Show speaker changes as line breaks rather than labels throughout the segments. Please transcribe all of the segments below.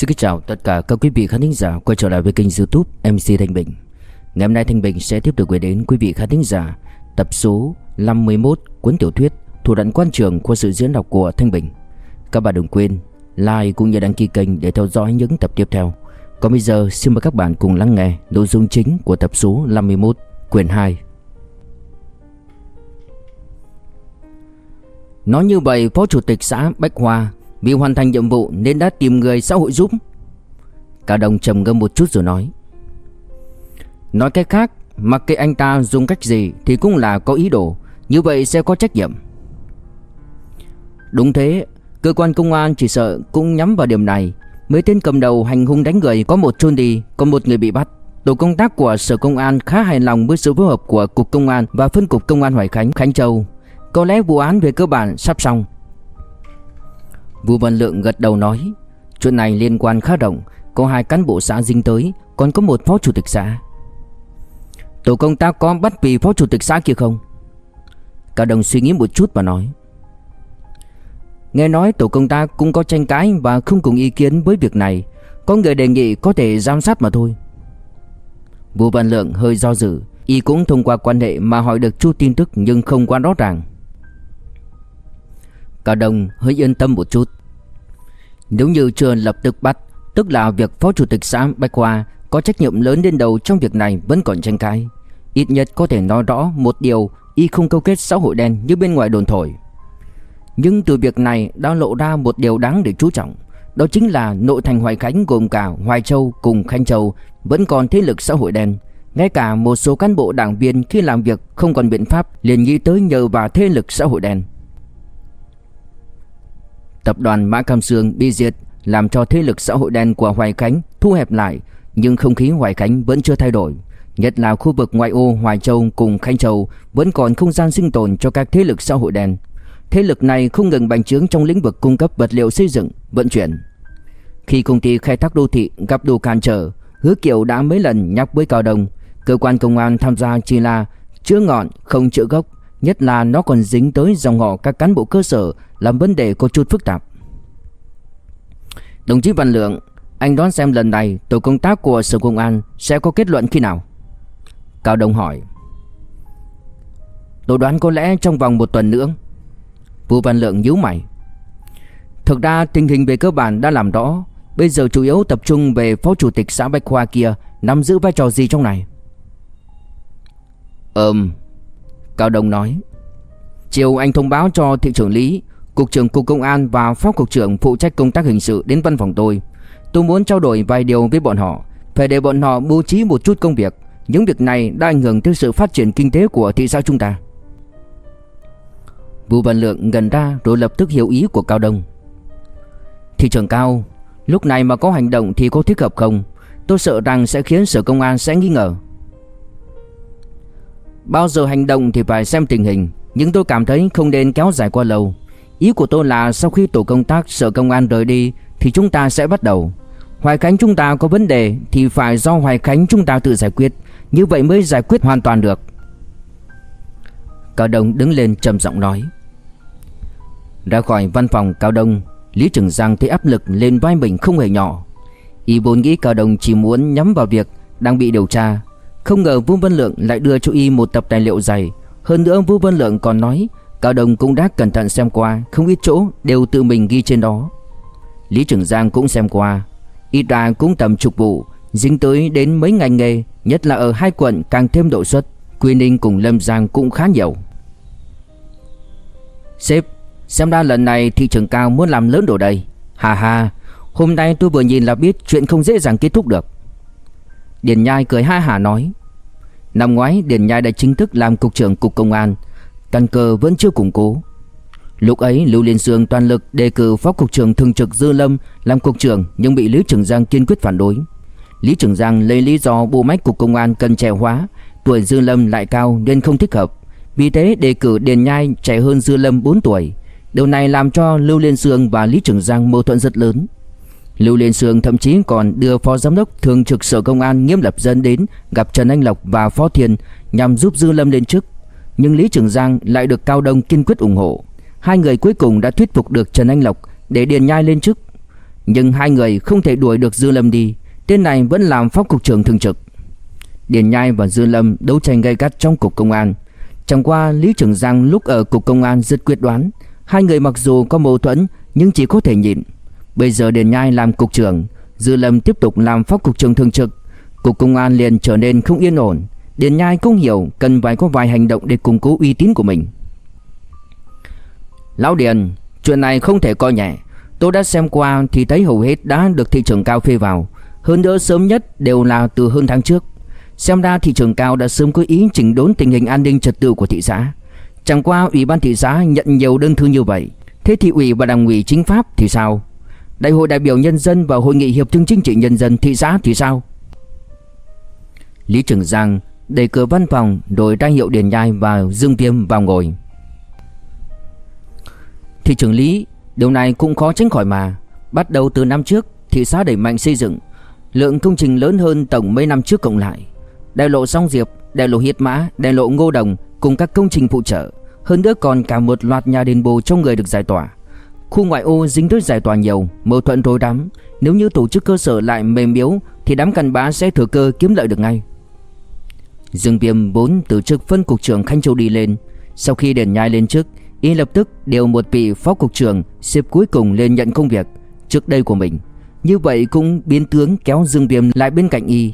Xin kính chào tất cả các quý vị khán thính giả quay trở lại với kênh youtube MC Thanh Bình. Ngày hôm nay Thanh Bình sẽ tiếp tục gửi đến quý vị khán thính giả tập số 51 cuốn tiểu thuyết Thủ đoạn quan trường qua sự diễn đọc của Thanh Bình. Các bạn đừng quên like cũng như đăng ký kênh để theo dõi những tập tiếp theo. Còn bây giờ, xin mời các bạn cùng lắng nghe nội dung chính của tập số 51 quyển 2 Nói như vậy, Phó Chủ tịch xã Bách Hoa vì hoàn thành nhiệm vụ nên đã tìm người xã hội giúp Cả đồng trầm ngâm một chút rồi nói Nói cách khác Mặc kệ anh ta dùng cách gì Thì cũng là có ý đồ Như vậy sẽ có trách nhiệm Đúng thế Cơ quan công an chỉ sợ cũng nhắm vào điểm này Mấy tên cầm đầu hành hung đánh người Có một trôn đi Có một người bị bắt Tổ công tác của Sở Công an khá hài lòng với sự phối hợp của Cục Công an và Phân cục Công an Hoài Khánh, Khánh Châu. Có lẽ vụ án về cơ bản sắp xong. Vua Văn Lượng gật đầu nói, Chuyện này liên quan khá rộng, Có hai cán bộ xã dinh tới, Còn có một phó chủ tịch xã. Tổ công tác có bắt vì phó chủ tịch xã kia không? Cao đồng suy nghĩ một chút và nói. Nghe nói tổ công tác cũng có tranh cãi Và không cùng ý kiến với việc này, Có người đề nghị có thể giám sát mà thôi. Vua Văn Lượng hơi do dự, Y cũng thông qua quan hệ mà hỏi được chút tin tức Nhưng không quá rõ ràng. Cả đồng hơi yên tâm một chút. Nếu như chưa lập tức bắt, Tức là việc Phó Chủ tịch xã Bạch Hoa Có trách nhiệm lớn đến đầu trong việc này vẫn còn tranh cãi. Ít nhất có thể nói rõ một điều, Y không câu kết xã hội đen như bên ngoài đồn thổi. Nhưng từ việc này đã lộ ra một điều đáng để chú trọng, Đó chính là nội thành Hoài Khánh gồm cả Hoài Châu cùng Khánh Châu Vẫn còn thế lực xã hội đen. Ngay cả một số cán bộ đảng viên khi làm việc không còn biện pháp liền nghĩ tới nhờ vào thế lực xã hội đen. Tập đoàn Mã Cam Sương bị diệt làm cho thế lực xã hội đen của Hoài Khánh thu hẹp lại, nhưng không khí Hoài Khánh vẫn chưa thay đổi. Nhất là khu vực ngoại ô Hoài Châu cùng Khánh Châu vẫn còn không gian sinh tồn cho các thế lực xã hội đen. Thế lực này không ngừng bành trướng trong lĩnh vực cung cấp vật liệu xây dựng, vận chuyển. Khi công ty khai thác đô thị gặp đủ cản trở, Hứa Kiều đã mấy lần nhắc với Cao Đông, cơ quan công an tham gia chỉ là chữa ngọn không chữa gốc, Nhất là nó còn dính tới dòng họ các cán bộ cơ sở làm vấn đề có chút phức tạp. Đồng chí Văn Lượng, Anh đoán xem lần này tổ công tác của Sở Công an Sẽ có kết luận khi nào? Cao Đông hỏi. Tôi đoán có lẽ trong vòng một tuần nữa. Vũ Văn Lượng nhíu mày. Thực ra tình hình về cơ bản đã làm rõ, Bây giờ chủ yếu tập trung về phó chủ tịch xã Bạch Khoa kia Nắm giữ vai trò gì trong này? Ừm, Cao Đông nói. Chiều anh thông báo cho thị trưởng Lý Cục trưởng Cục Công an và Phó Cục trưởng phụ trách công tác hình sự đến văn phòng tôi. Tôi muốn trao đổi vài điều với bọn họ, Phải để bọn họ bố trí một chút công việc. Những việc này đã ảnh hưởng tới sự phát triển kinh tế của thị xã chúng ta. Vũ Văn Lượng gần ra rồi lập tức hiểu ý của Cao Đông. Thị trưởng Cao, Lúc này mà có hành động thì có thích hợp không? Tôi sợ rằng sẽ khiến sở công an sẽ nghi ngờ. Bao giờ hành động thì phải xem tình hình, Nhưng tôi cảm thấy không nên kéo dài quá lâu. Ý của tôi là sau khi tổ công tác, sở công an rời đi, Thì chúng ta sẽ bắt đầu. Hoài Khánh chúng ta có vấn đề, Thì phải do Hoài Khánh chúng ta tự giải quyết. Như vậy mới giải quyết hoàn toàn được. Cao Đông đứng lên trầm giọng nói. Ra khỏi văn phòng, Cao Đông, Lý Trường Giang thấy áp lực lên vai mình không hề nhỏ. Y vốn nghĩ Cao Đông chỉ muốn nhắm vào việc đang bị điều tra. Không ngờ Vũ Văn Lượng lại đưa cho y một tập tài liệu dày. Hơn nữa Vũ Văn Lượng còn nói Cao Đồng cũng đã cẩn thận xem qua Không ít chỗ đều tự mình ghi trên đó. Lý Trường Giang cũng xem qua ít ra cũng tầm chục vụ, Dính tới đến mấy ngành nghề, Nhất là ở hai quận càng thêm độ xuất, Quy Ninh cùng Lâm Giang cũng khá nhiều. Sếp, Xem ra lần này thị trường cao muốn làm lớn đồ đây Hà hà Hôm nay tôi vừa nhìn là biết chuyện không dễ dàng kết thúc được. Điền Nhai cười ha hà nói. Năm ngoái, Điền Nhai đã chính thức làm cục trưởng cục công an Căn cơ vẫn chưa củng cố Lúc ấy Lưu Liên Sương toàn lực đề cử phó cục trưởng thường trực Dư Lâm làm cục trưởng nhưng bị Lý Trường Giang kiên quyết phản đối. Lý Trường Giang lấy lý do bộ máy cục công an cần trẻ hóa, tuổi Dư Lâm lại cao nên không thích hợp. Vì thế đề cử Điền Nhai trẻ hơn Dư Lâm 4 tuổi. Điều này làm cho Lưu Liên Sương và Lý Trường Giang mâu thuẫn rất lớn. Lưu Liên Sương thậm chí còn đưa phó giám đốc thường trực sở công an Nghiêm Lập Dân đến gặp Trần Anh Lộc và Phó Thiên nhằm giúp Dư Lâm lên chức. Nhưng Lý Trường Giang lại được Cao Đông kiên quyết ủng hộ. Hai người cuối cùng đã thuyết phục được Trần Anh Lộc để điền nhai lên chức. Nhưng hai người không thể đuổi được Dư Lâm đi. Tên này vẫn làm phó cục trưởng thường trực. Điền Nhai và Dư Lâm đấu tranh gay gắt trong cục công an. Chẳng qua Lý Trường Giang lúc ở cục công an rất quyết đoán. Hai người mặc dù có mâu thuẫn, nhưng chỉ có thể nhịn. Bây giờ Điền Nhai làm cục trưởng, Dư Lâm tiếp tục làm phó cục trưởng thường trực. Cục công an liền trở nên không yên ổn. Điền Nhai cũng hiểu cần phải có vài hành động để củng cố uy tín của mình. Lão Điền, Chuyện này không thể coi nhẹ. Tôi đã xem qua thì thấy hầu hết đã được thị trường cao phê vào. Hơn nữa sớm nhất đều là từ hơn tháng trước. Xem ra thị trường cao đã sớm có ý chỉnh đốn tình hình an ninh trật tự của thị xã. Chẳng qua ủy ban thị xã nhận nhiều đơn thư như vậy. Thế thị ủy và đảng ủy chính pháp thì sao? Đại hội đại biểu nhân dân và hội nghị hiệp thương chính trị nhân dân thị xã thì sao? Lý Trường Giang đẩy cửa văn phòng rồi ra hiệu Điền Nhai và Dương Tiêm vào ngồi. Thị trưởng Lý, Điều này cũng khó tránh khỏi mà. Bắt đầu từ năm trước, Thị xã đẩy mạnh xây dựng, Lượng công trình lớn hơn tổng mấy năm trước cộng lại. Đại lộ Song Diệp, Đại lộ Hiết Mã, Đại lộ Ngô Đồng Cùng các công trình phụ trợ. Hơn nữa còn cả một loạt nhà đền bù cho người được giải tỏa. Khu ngoại ô dính tới giải tỏa nhiều, Mâu thuẫn rối rắm. Nếu như tổ chức cơ sở lại mềm yếu, Thì đám cặn bã sẽ thừa cơ kiếm lợi được ngay. Dương Viêm vốn từ chức phân cục trưởng Khanh Châu đi lên. Sau khi Đền nhai lên chức, Y lập tức điều một vị phó cục trưởng Xếp cuối cùng lên nhận công việc Trước đây của mình. Như vậy cũng biến tướng kéo Dương Viêm lại bên cạnh Y.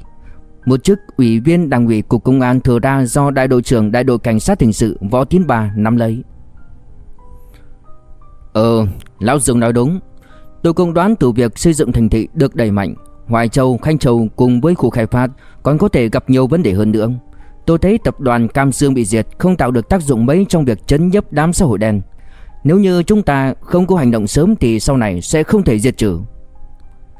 Một chức ủy viên đảng ủy cục công an thừa ra Do đại đội trưởng đại đội cảnh sát hình sự Võ Tiến Bà nắm lấy. Ờ Lão Dương nói đúng. Tôi cũng đoán từ việc xây dựng thành thị được đẩy mạnh Hoài Châu, Khanh Châu cùng với khu khai phát còn có thể gặp nhiều vấn đề hơn nữa. Tôi thấy tập đoàn Cam Sương bị diệt không tạo được tác dụng mấy trong việc chấn nhấp đám xã hội đen. Nếu như chúng ta không có hành động sớm thì sau này sẽ không thể diệt trừ.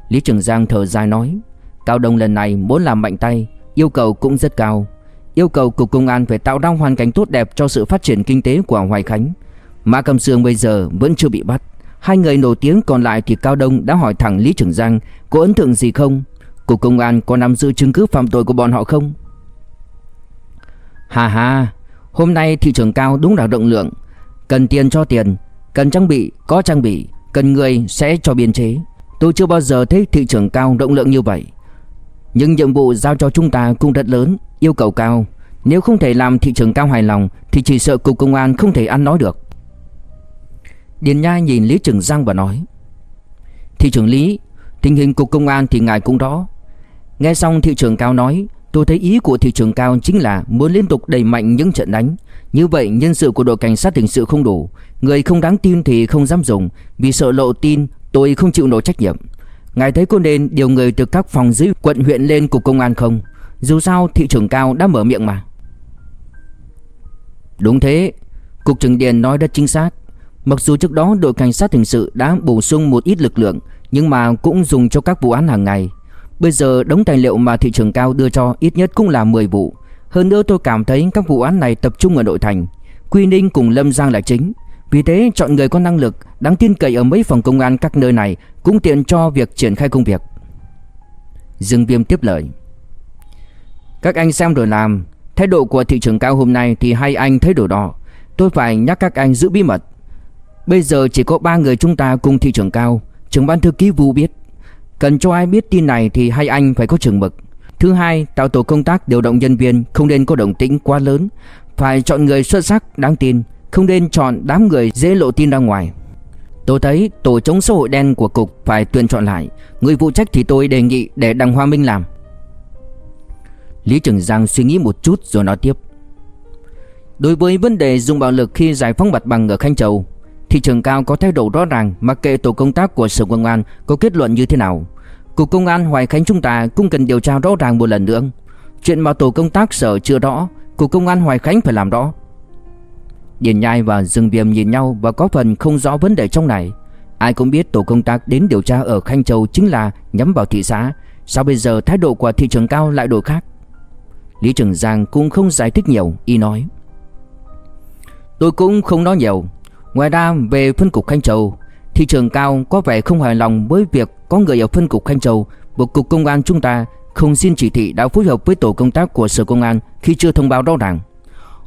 Lý Trường Giang thở dài nói, Cao Đông lần này muốn làm mạnh tay, yêu cầu cũng rất cao. Yêu cầu cục công an phải tạo ra hoàn cảnh tốt đẹp cho sự phát triển kinh tế của Hoài Khánh. Mã Cam Sương bây giờ vẫn chưa bị bắt. Hai người nổi tiếng còn lại thì Cao Đông đã hỏi thẳng Lý Trường Giang có ấn tượng gì không? Cục công an có nắm giữ chứng cứ phạm tội của bọn họ không? Hà hà, hôm nay thị trường cao đúng là rộng lượng. Cần tiền cho tiền, cần trang bị có trang bị, cần người sẽ cho biên chế. Tôi chưa bao giờ thấy thị trường cao rộng lượng như vậy. Nhưng nhiệm vụ giao cho chúng ta cũng rất lớn, yêu cầu cao. Nếu không thể làm thị trường cao hài lòng thì chỉ sợ cục công an không thể ăn nói được. Điền Nhai nhìn Lý Trường Giang và nói Thị trưởng Lý Tình hình cục công an thì ngài cũng rõ Nghe xong thị trưởng Cao nói Tôi thấy ý của thị trưởng Cao chính là Muốn liên tục đẩy mạnh những trận đánh. Như vậy, nhân sự của đội cảnh sát hình sự không đủ. Người không đáng tin thì không dám dùng. Vì sợ lộ tin, tôi không chịu nổi trách nhiệm. Ngài thấy có nên điều người từ các phòng dưới quận huyện lên cục công an không? Dù sao, thị trưởng Cao đã mở miệng mà. Đúng thế. Cục trưởng Điền nói rất chính xác. Mặc dù trước đó đội cảnh sát hình sự đã bổ sung một ít lực lượng, Nhưng mà cũng dùng cho các vụ án hàng ngày. Bây giờ đống tài liệu mà thị trường cao đưa cho ít nhất cũng là 10 vụ. Hơn nữa tôi cảm thấy các vụ án này tập trung ở nội thành. Quy Ninh cùng Lâm Giang là chính. Vì thế, chọn người có năng lực, Đáng tin cậy ở mấy phòng công an các nơi này Cũng tiện cho việc triển khai công việc. Dương Viêm tiếp lời. Các anh xem rồi làm. Thái độ của thị trường cao hôm nay thì hai anh thấy đồ đỏ. Tôi phải nhắc các anh giữ bí mật. Bây giờ chỉ có ba người chúng ta cùng thị trường cao. Trưởng ban thư ký Vu biết. Cần cho ai biết tin này thì hai anh phải có chừng mực. Thứ hai, tạo tổ công tác điều động nhân viên, Không nên có động tĩnh quá lớn. Phải chọn người xuất sắc, đáng tin, Không nên chọn đám người dễ lộ tin ra ngoài. Tôi thấy tổ chống xã hội đen của cục phải tuyển chọn lại. Người phụ trách thì tôi đề nghị để Đặng Hoa Minh làm. Lý Trường Giang suy nghĩ một chút rồi nói tiếp. Đối với vấn đề dùng bạo lực khi giải phóng mặt bằng ở Khanh Châu Thị trường cao có thái độ rõ ràng mặc kệ tổ công tác của Sở Công an có kết luận như thế nào. Cục Công an Hoài Khánh chúng ta cũng cần điều tra rõ ràng một lần nữa. Chuyện mà tổ công tác Sở chưa rõ, Cục Công an Hoài Khánh phải làm rõ. Điền Nhai và Dương Viêm nhìn nhau và có phần không rõ vấn đề trong này. Ai cũng biết tổ công tác đến điều tra ở Khanh Châu chính là nhắm vào thị xã. Sao bây giờ thái độ của thị trường cao lại đổi khác? Lý Trường Giang cũng không giải thích nhiều, y nói. Tôi cũng không nói nhiều Ngoài ra, về phân cục Khanh Châu, Thị trường cao có vẻ không hài lòng với việc có người ở phân cục Khanh Châu. Bộ cục công an chúng ta không xin chỉ thị đã phối hợp với tổ công tác của Sở Công an khi chưa thông báo rõ ràng.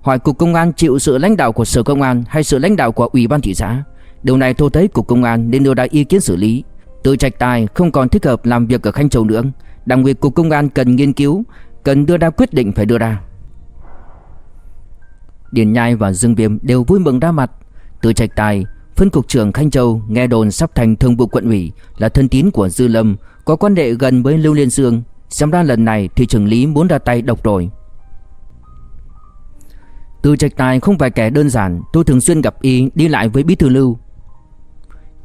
Hỏi cục công an chịu sự lãnh đạo của Sở Công an hay sự lãnh đạo của Ủy ban thị xã? Điều này tôi thấy cục công an nên đưa ra ý kiến xử lý. Từ trạch tài không còn thích hợp làm việc ở Khanh Châu nữa. Đảng ủy Cục Công an cần nghiên cứu, Cần đưa ra quyết định phải đưa ra. Điền Nhai và Dương Viêm đều vui mừng ra mặt. Từ trạch tài, Phân cục trưởng Khanh Châu nghe đồn sắp thành thương vụ quận ủy Là thân tín của Dư Lâm, Có quan hệ gần với Lưu Liên Dương. Xem ra lần này thì trưởng lý muốn ra tay độc rồi Từ trạch tài không phải kẻ đơn giản, Tôi thường xuyên gặp y đi lại với bí thư lưu.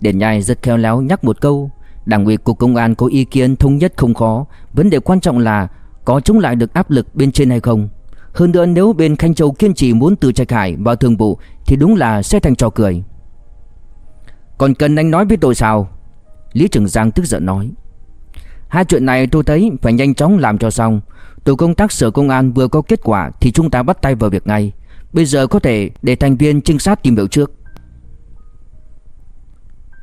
Điền Nhai rất khéo léo nhắc một câu, Đảng ủy cục công an có ý kiến thống nhất không khó, Vấn đề quan trọng là Có chống lại được áp lực bên trên hay không? Hơn nữa nếu bên Khanh Châu kiên trì muốn từ Trạch Hải vào thường vụ, Thì đúng là sẽ thành trò cười. Còn cần anh nói với tôi sao? Lý Trường Giang tức giận nói. Hai chuyện này tôi thấy phải nhanh chóng làm cho xong. Tổ công tác sở công an vừa có kết quả Thì chúng ta bắt tay vào việc ngay. Bây giờ có thể để thành viên trinh sát tìm hiểu trước.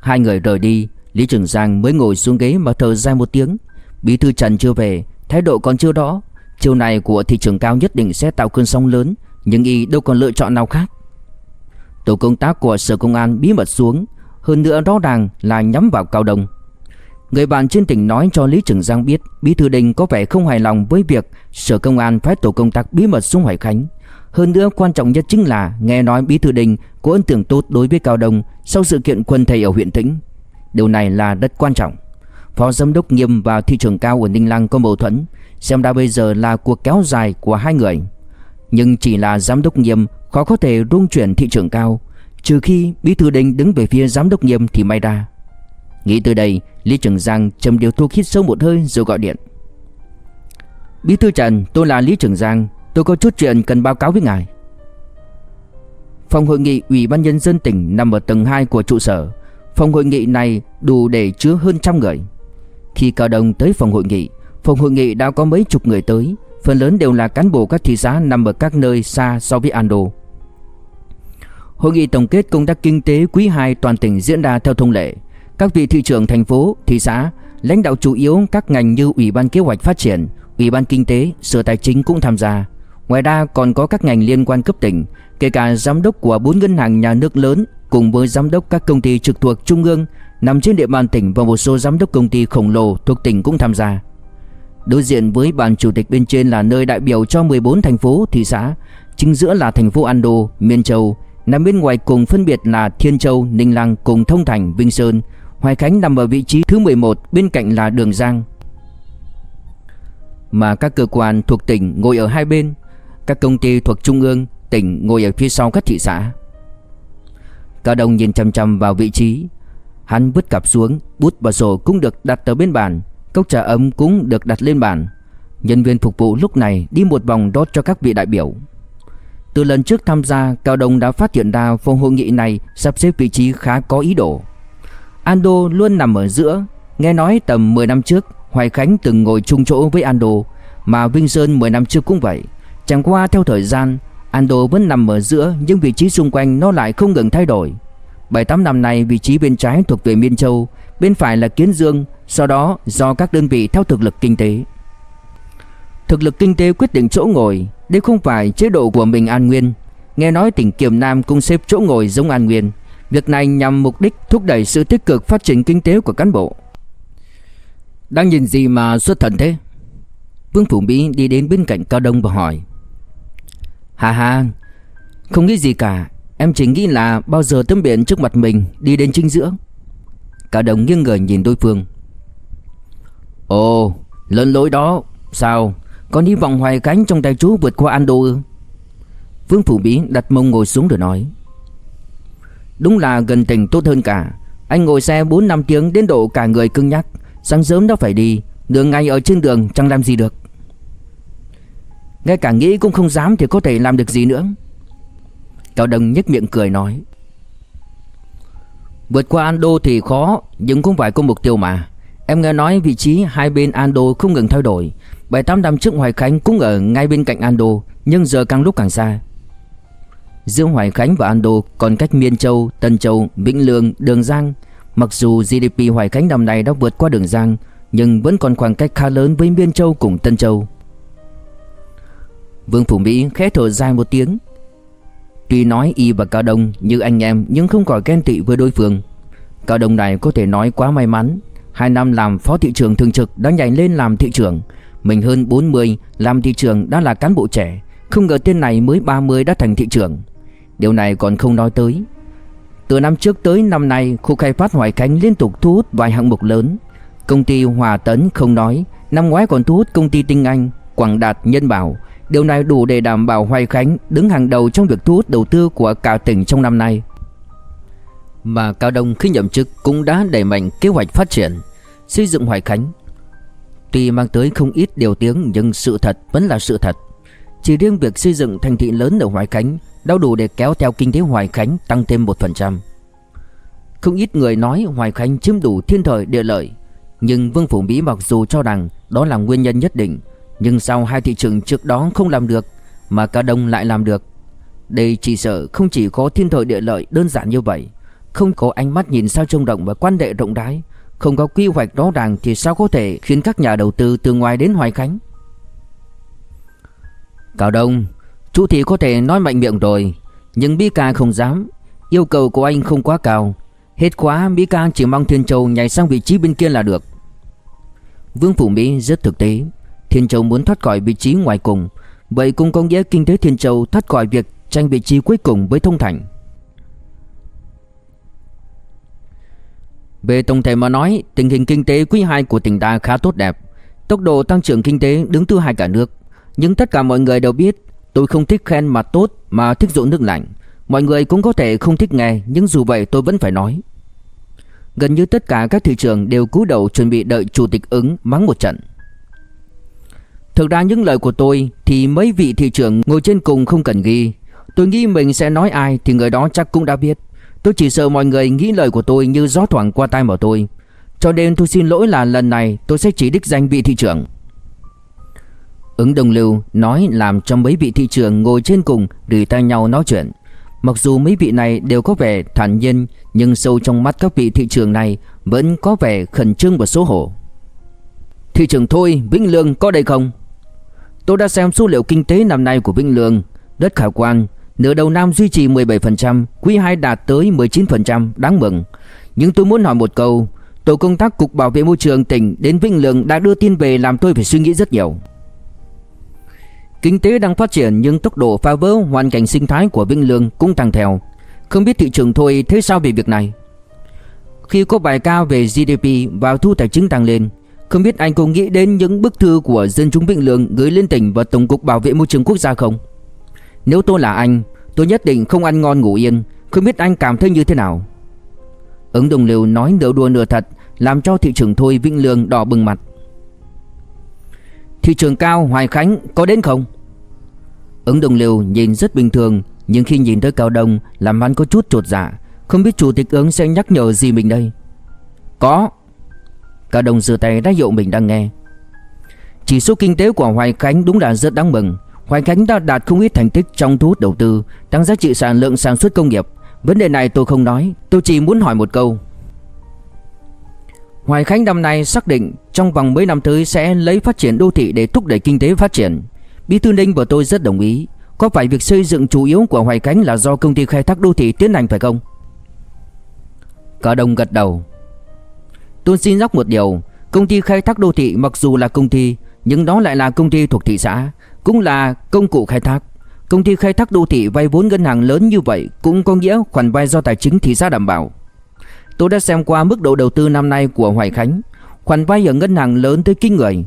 Hai người rời đi, Lý Trường Giang mới ngồi xuống ghế mà thở dài một tiếng. Bí thư Trần chưa về, Thái độ còn chưa đó Chiều này của thị trường cao nhất định sẽ tạo cơn sóng lớn Nhưng y đâu còn lựa chọn nào khác Tổ công tác của Sở Công an bí mật xuống Hơn nữa rõ ràng là nhắm vào Cao Đông Người bạn trên tỉnh nói cho Lý Trường Giang biết Bí thư Đình có vẻ không hài lòng với việc Sở Công an phái tổ công tác bí mật xuống Hoài Khánh hơn nữa quan trọng nhất chính là nghe nói Bí Thư Đình có ấn tượng tốt đối với Cao Đông sau sự kiện quân thầy ở huyện Tĩnh. Điều này là rất quan trọng. Phó Giám đốc Nghiêm và thị trường cao ở Ninh Lăng có mâu thuẫn, xem ra bây giờ là cuộc kéo dài của hai người. Nhưng chỉ là Giám đốc Nghiêm khó có thể rung chuyển thị trường cao, trừ khi Bí Thư Đình đứng về phía Giám đốc Nghiêm thì may ra. Nghĩ từ đây, Lý Trường Giang châm điều thuốc hít sâu một hơi rồi gọi điện. Bí thư Trần, tôi là Lý Trường Giang, Tôi có chút chuyện cần báo cáo với ngài Phòng hội nghị Ủy ban Nhân dân tỉnh nằm ở tầng 2 của trụ sở Phòng hội nghị này đủ để chứa hơn trăm người Khi Cao Đông tới phòng hội nghị Phòng hội nghị đã có mấy chục người tới. Phần lớn đều là cán bộ các thị xã nằm ở các nơi xa so với Ando Hội nghị tổng kết công tác kinh tế quý 2 toàn tỉnh diễn ra theo thông lệ. Các vị thị trưởng thành phố, thị xã Lãnh đạo chủ yếu các ngành như Ủy ban Kế hoạch Phát triển Ủy ban Kinh tế, Sở Tài chính cũng tham gia. Ngoài ra còn có các ngành liên quan cấp tỉnh, kể cả giám đốc của bốn ngân hàng nhà nước lớn cùng với giám đốc các công ty trực thuộc trung ương nằm trên địa bàn tỉnh và một số giám đốc công ty khổng lồ thuộc tỉnh cũng tham gia. Đối diện với bàn chủ tịch bên trên là nơi đại biểu cho 14 thành phố, thị xã, chính giữa là thành phố Ando, Miên Châu, nằm bên ngoài cùng phân biệt là Thiên Châu, Ninh Lăng cùng Thông Thành, Vinh Sơn. Hoài Khánh nằm ở vị trí thứ 11, bên cạnh là Đường Giang. Mà các cơ quan thuộc tỉnh ngồi ở hai bên, các công ty thuộc trung ương, tỉnh ngồi ở phía sau các thị xã. Cao Đông nhìn chăm chăm vào vị trí, hắn vứt cặp xuống, bút và sổ cũng được đặt ở bên bàn, cốc trà ấm cũng được đặt lên bàn. Nhân viên phục vụ lúc này đi một vòng đốt cho các vị đại biểu. Từ lần trước tham gia, Cao Đông đã phát hiện ra phòng hội nghị này sắp xếp vị trí khá có ý đồ. Ando luôn nằm ở giữa, nghe nói tầm 10 năm trước, Hoài Khánh từng ngồi chung chỗ với Ando, mà Vinh Sơn 10 năm trước cũng vậy. Chẳng qua theo thời gian Ando vẫn nằm ở giữa Nhưng vị trí xung quanh nó lại không ngừng thay đổi 7-8 năm nay vị trí bên trái thuộc về Miên Châu, Bên phải là Kiến Dương, Sau đó do các đơn vị theo thực lực kinh tế. Thực lực kinh tế quyết định chỗ ngồi, Đây không phải chế độ của mình An Nguyên. Nghe nói tỉnh Kiềm Nam cũng xếp chỗ ngồi giống An Nguyên. Việc này nhằm mục đích thúc đẩy sự tích cực phát triển kinh tế của cán bộ. Đang nhìn gì mà xuất thần thế? Vương Phủ Mỹ đi đến bên cạnh Cao Đông và hỏi. Hà hà Không nghĩ gì cả. Em chỉ nghĩ là bao giờ tấm biển trước mặt mình Đi đến chính giữa. Cả đồng nghiêng người nhìn đối phương. Ồ Lần lối đó, Sao? Con hy vọng hoài cánh trong tay chú vượt qua Ando ư? Vương Phủ Bí đặt mông ngồi xuống rồi nói. Đúng là gần tình tốt hơn cả. Anh ngồi xe 4 năm tiếng đến độ cả người cưng nhắc. Sáng sớm đã phải đi, Đường ngay ở trên đường chẳng làm gì được. Ngay cả nghĩ cũng không dám thì có thể làm được gì nữa. Cao Đông nhếch miệng cười nói Vượt qua Ando thì khó Nhưng cũng phải có mục tiêu mà. Em nghe nói vị trí hai bên Ando không ngừng thay đổi. 7-8 năm trước Hoài Khánh cũng ở ngay bên cạnh Ando Nhưng giờ càng lúc càng xa. Giữa Hoài Khánh và Ando còn cách Miên Châu, Tân Châu, Vĩnh Lương, Đường Giang. Mặc dù GDP Hoài Khánh năm nay đã vượt qua Đường Giang Nhưng vẫn còn khoảng cách khá lớn với Miên Châu cùng Tân Châu. Vương Phủ Mỹ khẽ thở dài một tiếng. Tuy nói y và Cao Đông như anh em Nhưng không khỏi ghen tị với đối phương. Cao Đông này có thể nói quá may mắn. Hai năm làm phó thị trưởng thường trực đã nhảy lên làm thị trưởng. Mình hơn 40 làm thị trưởng đã là cán bộ trẻ. Không ngờ tên này mới 30 đã thành thị trưởng. Điều này còn không nói tới. Từ năm trước tới năm nay, Khu khai phát Hoài Khánh liên tục thu hút vài hạng mục lớn. Công ty Hòa Tấn không nói, Năm ngoái còn thu hút công ty Tinh Anh, Quảng Đạt, Nhân Bảo. Điều này đủ để đảm bảo Hoài Khánh đứng hàng đầu trong việc thu hút đầu tư của cả tỉnh trong năm nay. Mà Cao Đông khi nhậm chức cũng đã đẩy mạnh kế hoạch phát triển, Xây dựng Hoài Khánh. Tuy mang tới không ít điều tiếng nhưng sự thật vẫn là sự thật. Chỉ riêng việc xây dựng thành thị lớn ở Hoài Khánh đã đủ để kéo theo kinh tế Hoài Khánh tăng thêm 1%. Không ít người nói Hoài Khánh chiếm đủ thiên thời địa lợi, Nhưng Vương Phủ Mỹ mặc dù cho rằng đó là nguyên nhân nhất định nhưng sau hai thị trường trước đó không làm được, Mà cả đông lại làm được? Đây chỉ sợ không chỉ có thiên thời địa lợi đơn giản như vậy, Không có ánh mắt nhìn sao trông rộng và quan hệ rộng rãi, Không có quy hoạch rõ ràng thì sao có thể khiến các nhà đầu tư từ ngoài đến Hoài Khánh? Cao Đông, Chú thì có thể nói mạnh miệng rồi, Nhưng Bi Ca không dám. Yêu cầu của anh không quá cao. Hết khóa Mỹ Ca chỉ mong Thiên Châu nhảy sang vị trí bên kia là được. Vương Phủ Mỹ rất thực tế. Thiên Châu muốn thoát khỏi vị trí ngoài cùng. Vậy cũng có nghĩa kinh tế Thiên Châu thoát khỏi việc tranh vị trí cuối cùng với Thông Thành. Về tổng thể mà nói, Tình hình kinh tế quý 2 của tỉnh ta khá tốt đẹp. Tốc độ tăng trưởng kinh tế đứng thứ hai cả nước. Nhưng tất cả mọi người đều biết, Tôi không thích khen mà tốt, mà thích dỗ nước lạnh. Mọi người cũng có thể không thích nghe, Nhưng dù vậy tôi vẫn phải nói. Gần như tất cả các thị trường đều cúi đầu chuẩn bị đợi chủ tịch ứng mắng một trận. Thực ra những lời của tôi thì mấy vị thị trưởng ngồi trên cùng không cần ghi. Tôi nghĩ mình sẽ nói ai thì người đó chắc cũng đã biết. Tôi chỉ sợ mọi người nghĩ lời của tôi như gió thoảng qua tai mà tôi Cho nên tôi xin lỗi là lần này tôi sẽ chỉ đích danh vị thị trưởng. Ứng đồng lưu nói làm cho mấy vị thị trưởng ngồi trên cùng rỉ tay nhau nói chuyện. Mặc dù mấy vị này đều có vẻ thản nhiên Nhưng sâu trong mắt các vị thị trưởng này Vẫn có vẻ khẩn trương và xấu hổ. Thị trưởng Thôi, Vĩnh Lương có đây không? Tôi đã xem số liệu kinh tế năm nay của Vĩnh Lương Rất khả quan Nửa đầu năm duy trì 17% Quý 2 đạt tới 19% Đáng mừng Nhưng tôi muốn hỏi một câu Tổ công tác Cục Bảo vệ Môi trường tỉnh đến Vĩnh Lương đã đưa tin về làm tôi phải suy nghĩ rất nhiều Kinh tế đang phát triển nhưng tốc độ phá vỡ hoàn cảnh sinh thái của Vĩnh Lương cũng tăng theo. Không biết thị trường thôi thế sao về việc này? Khi có bài cao về GDP và thu tài chính tăng lên, không biết anh có nghĩ đến những bức thư của dân chúng Vĩnh Lương gửi lên tỉnh và Tổng cục Bảo vệ môi trường quốc gia không? Nếu tôi là anh, tôi nhất định không ăn ngon ngủ yên, không biết anh cảm thấy như thế nào? Ứng đồng liều nói nửa đùa nửa thật, làm cho thị trường thôi Vĩnh Lương đỏ bừng mặt. Thị trường cao Hoài Khánh có đến không Ứng đồng liều nhìn rất bình thường Nhưng khi nhìn tới Cao Đông Làm hắn có chút trột dạ Không biết chủ tịch ứng sẽ nhắc nhở gì mình đây Có Cả đồng giơ tay đã hiệu mình đang nghe Chỉ số kinh tế của Hoài Khánh đúng là rất đáng mừng Hoài Khánh đã đạt không ít thành tích trong thu hút đầu tư, Tăng giá trị sản lượng sản xuất công nghiệp Vấn đề này tôi không nói, Tôi chỉ muốn hỏi một câu Hoài Khánh năm nay xác định trong vòng mấy năm tới sẽ lấy phát triển đô thị để thúc đẩy kinh tế phát triển. Bí thư Ninh và tôi rất đồng ý. Có phải việc xây dựng chủ yếu của Hoài Khánh là do công ty khai thác đô thị tiến hành phải không? Cả đồng gật đầu. Tôi xin nhắc một điều, công ty khai thác đô thị mặc dù là công ty, nhưng đó lại là công ty thuộc thị xã, cũng là công cụ khai thác. Công ty khai thác đô thị vay vốn ngân hàng lớn như vậy cũng có nghĩa khoản vay do tài chính thị xã đảm bảo. Tôi đã xem qua mức độ đầu tư năm nay của Hoài Khánh. Khoản vay ở ngân hàng lớn tới kinh người.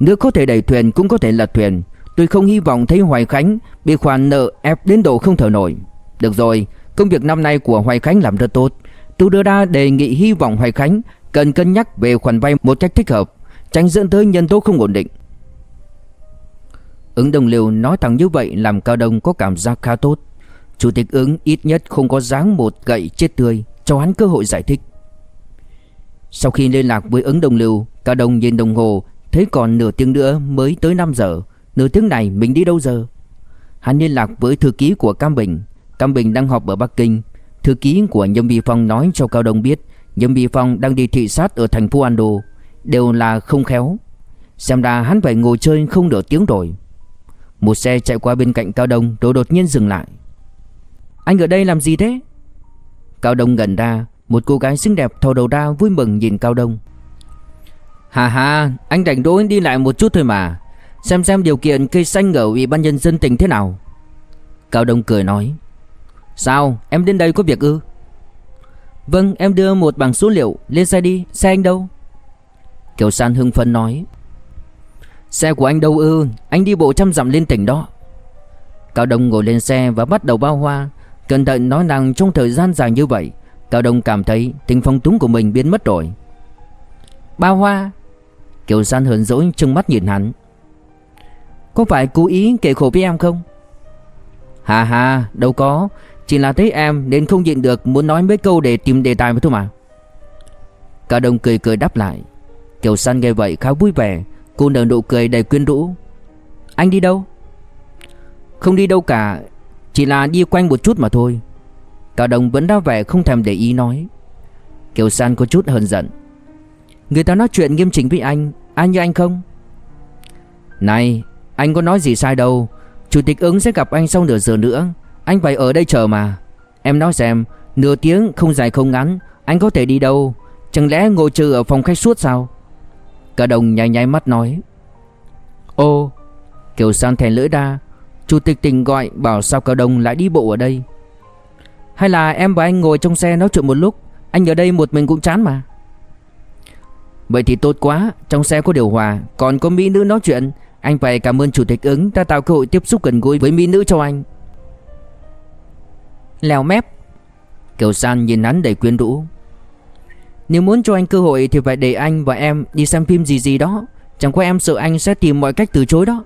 Nước có thể đẩy thuyền cũng có thể lật thuyền. Tôi không hy vọng thấy Hoài Khánh Bị khoản nợ ép đến độ không thở nổi. Được rồi Công việc năm nay của Hoài Khánh làm rất tốt. Tôi đưa ra đề nghị hy vọng Hoài Khánh Cần cân nhắc về khoản vay một cách thích hợp Tránh dẫn tới nhân tố không ổn định Ứng đồng liều nói thẳng như vậy Làm Cao Đông có cảm giác khá tốt Chủ tịch ứng ít nhất không có dáng một gậy chết tươi cho hắn cơ hội giải thích. Sau khi liên lạc với ứng đồng Liêu, Cao đồng nhìn đồng hồ, thấy còn nửa tiếng nữa mới tới 5 giờ. Nửa tiếng này mình đi đâu giờ? Hắn liên lạc với thư ký của Cam Bình. Cam Bình đang họp ở Bắc Kinh. Thư ký của Nhâm viên Phong nói cho Cao Đông biết Nhâm Bì Phong đang đi thị sát ở thành phố Ando. Đều là không khéo. Xem ra hắn phải ngồi chơi không nửa tiếng rồi. Một xe chạy qua bên cạnh Cao Đông rồi đột nhiên dừng lại. Anh ở đây làm gì thế? Cao Đông gần ra Một cô gái xinh đẹp thò đầu ra vui mừng nhìn Cao Đông Hà hà, anh rảnh rỗi đi lại một chút thôi mà. Xem xem điều kiện cây xanh ở Ủy ban nhân dân tỉnh thế nào. Cao Đông cười nói. Sao, em đến đây có việc ư? Vâng, em đưa một bảng số liệu, lên xe đi, xe anh đâu? Kiều San hưng phấn nói. Xe của anh đâu ư, anh đi bộ trăm dặm lên tỉnh đó. Cao Đông ngồi lên xe và bắt đầu bao hoa, cẩn thận nói rằng trong thời gian dài như vậy, Cao Đông cảm thấy tình phong túng của mình biến mất rồi. Bao hoa? Kiều San hờn dỗi trừng mắt nhìn hắn. Có phải cố ý kể khổ với em không? Hà hà, đâu có, chỉ là thấy em nên không nhịn được muốn nói mấy câu để tìm đề tài mà thôi mà. cả đồng cười cười đáp lại. Kiều San nghe vậy khá vui vẻ, cô nở nụ cười đầy quyến rũ. Anh đi đâu? Không đi đâu cả, chỉ là đi quanh một chút mà thôi. cả đồng vẫn ra vẻ không thèm để ý nói. Kiều San có chút hờn giận. Người ta nói chuyện nghiêm chỉnh với anh, ai như anh không? Này, anh có nói gì sai đâu Chủ tịch ứng sẽ gặp anh sau nửa giờ nữa anh phải ở đây chờ mà. Em nói xem, Nửa tiếng không dài không ngắn, Anh có thể đi đâu? Chẳng lẽ ngồi chờ ở phòng khách suốt sao? Cả đồng nháy nháy mắt nói. Ô Kiều San thèn lưỡi ra Chủ tịch tỉnh gọi bảo sao cả đồng lại đi bộ ở đây. Hay là em và anh ngồi trong xe nói chuyện một lúc, Anh ở đây một mình cũng chán mà. Vậy thì tốt quá, Trong xe có điều hòa, Còn có mỹ nữ nói chuyện. Anh phải cảm ơn chủ tịch ứng đã tạo cơ hội tiếp xúc gần gũi với mỹ nữ cho anh. Lèo mép. Kiều San nhìn hắn đầy quyến rũ. Nếu muốn cho anh cơ hội thì phải để anh và em đi xem phim gì gì đó. Chẳng qua em sợ anh sẽ tìm mọi cách từ chối đó.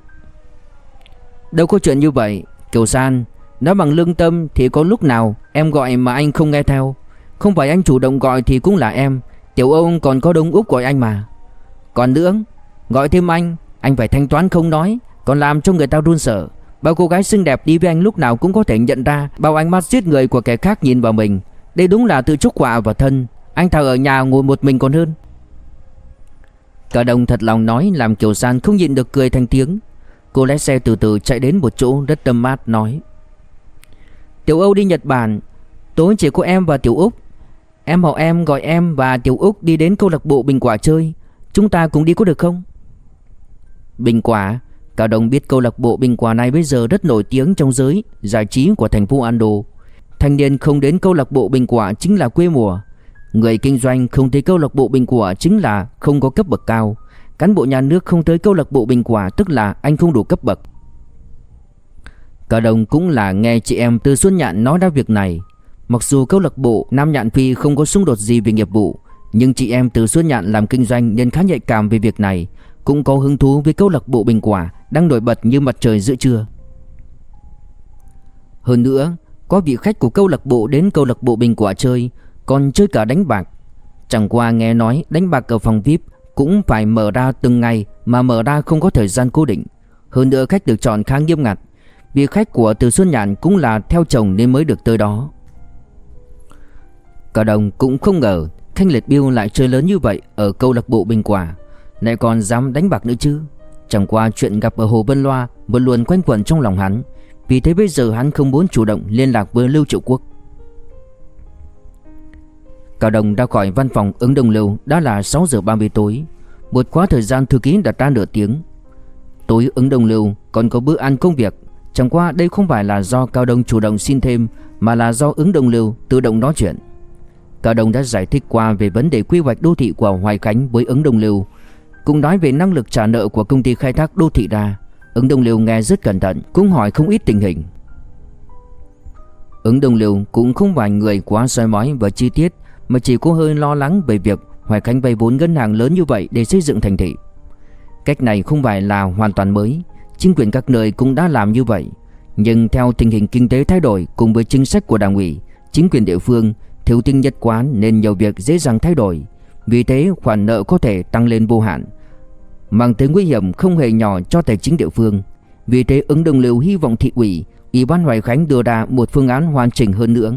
Đâu có chuyện như vậy, Kiều San Nói bằng lương tâm thì có lúc nào em gọi mà anh không nghe theo. Không phải anh chủ động gọi thì cũng là em. Tiểu ông còn có đông úp gọi anh mà. Còn nữa, Gọi thêm anh anh phải thanh toán không nói, Còn làm cho người ta run sợ. Bao cô gái xinh đẹp đi với anh lúc nào cũng có thể nhận ra Bao ánh mắt giết người của kẻ khác nhìn vào mình. Đây đúng là tự chúc quả vào thân. Anh thà ở nhà ngồi một mình còn hơn. Cả đồng thật lòng nói Làm Kiều San không nhịn được cười thành tiếng. Cô lái xe từ từ chạy đến một chỗ rất tâm mát, nói, Tiểu Âu đi Nhật Bản. Tối chỉ có em và Tiểu Úc. Em họ em gọi em và Tiểu Úc đi đến câu lạc bộ Bình Quả chơi. Chúng ta cùng đi có được không? Bình Quả? Cao Đông biết câu lạc bộ Bình Quả này bây giờ rất nổi tiếng trong giới, giải trí của thành phố Ando Thanh niên không đến câu lạc bộ Bình Quả chính là quê mùa. Người kinh doanh không tới câu lạc bộ Bình Quả chính là không có cấp bậc cao. Cán bộ nhà nước không tới câu lạc bộ Bình Quả tức là anh không đủ cấp bậc. Cao Đông cũng là nghe chị em từ Xuân Nhạn nói ra việc này. Mặc dù câu lạc bộ Nam Nhạn Phi không có xung đột gì về nghiệp vụ, Nhưng chị em từ Xuân Nhạn làm kinh doanh nên khá nhạy cảm về việc này cũng có hứng thú với câu lạc bộ Bình Quả đang nổi bật như mặt trời giữa trưa. Hơn nữa, có vị khách của câu lạc bộ đến câu lạc bộ Bình Quả chơi, còn chơi cả đánh bạc. Chẳng qua nghe nói đánh bạc ở phòng VIP cũng phải mở ra từng ngày mà mở ra không có thời gian cố định. Hơn nữa khách được chọn khá nghiêm ngặt. Vì khách của Từ Xuân Nhàn cũng là theo chồng nên mới được tới đó. Cả đồng cũng không ngờ Thanh Liệt Biêu lại chơi lớn như vậy ở câu lạc bộ Bình Quả. Lại còn dám đánh bạc nữa chứ? Chẳng qua chuyện gặp ở Hồ Vân Loa Vẫn luôn quanh quẩn trong lòng hắn. Vì thế bây giờ hắn không muốn chủ động liên lạc với Lưu Triệu Quốc. Cao Đồng ra khỏi văn phòng ứng đồng lưu, Đã là 6 giờ 30 tối. Một quá thời gian thư ký đặt ra nửa tiếng. Tối ứng đồng lưu còn có bữa ăn công việc. Chẳng qua đây không phải là do Cao Đông chủ động xin thêm, Mà là do ứng đồng lưu tự động nói chuyện. Cao Đông đã giải thích qua về vấn đề quy hoạch đô thị của Hoài Khánh với ứng đồng lưu cũng nói về năng lực trả nợ của công ty khai thác đô thị đa Ứng Đông Liêu nghe rất cẩn thận, Cũng hỏi không ít tình hình. Ứng Đông Liêu cũng không phải người quá soi mói và chi tiết, Mà chỉ có hơi lo lắng về việc Hoài Khánh vay vốn ngân hàng lớn như vậy để xây dựng thành thị. Cách này không phải là hoàn toàn mới, Chính quyền các nơi cũng đã làm như vậy. Nhưng theo tình hình kinh tế thay đổi cùng với chính sách của đảng ủy, Chính quyền địa phương, thiếu tinh nhất quán nên nhiều việc dễ dàng thay đổi vì thế khoản nợ có thể tăng lên vô hạn Mang tới nguy hiểm không hề nhỏ cho tài chính địa phương Vì thế ứng đồng liều hy vọng thị ủy Ủy ban Hoài Khánh đưa ra một phương án hoàn chỉnh hơn nữa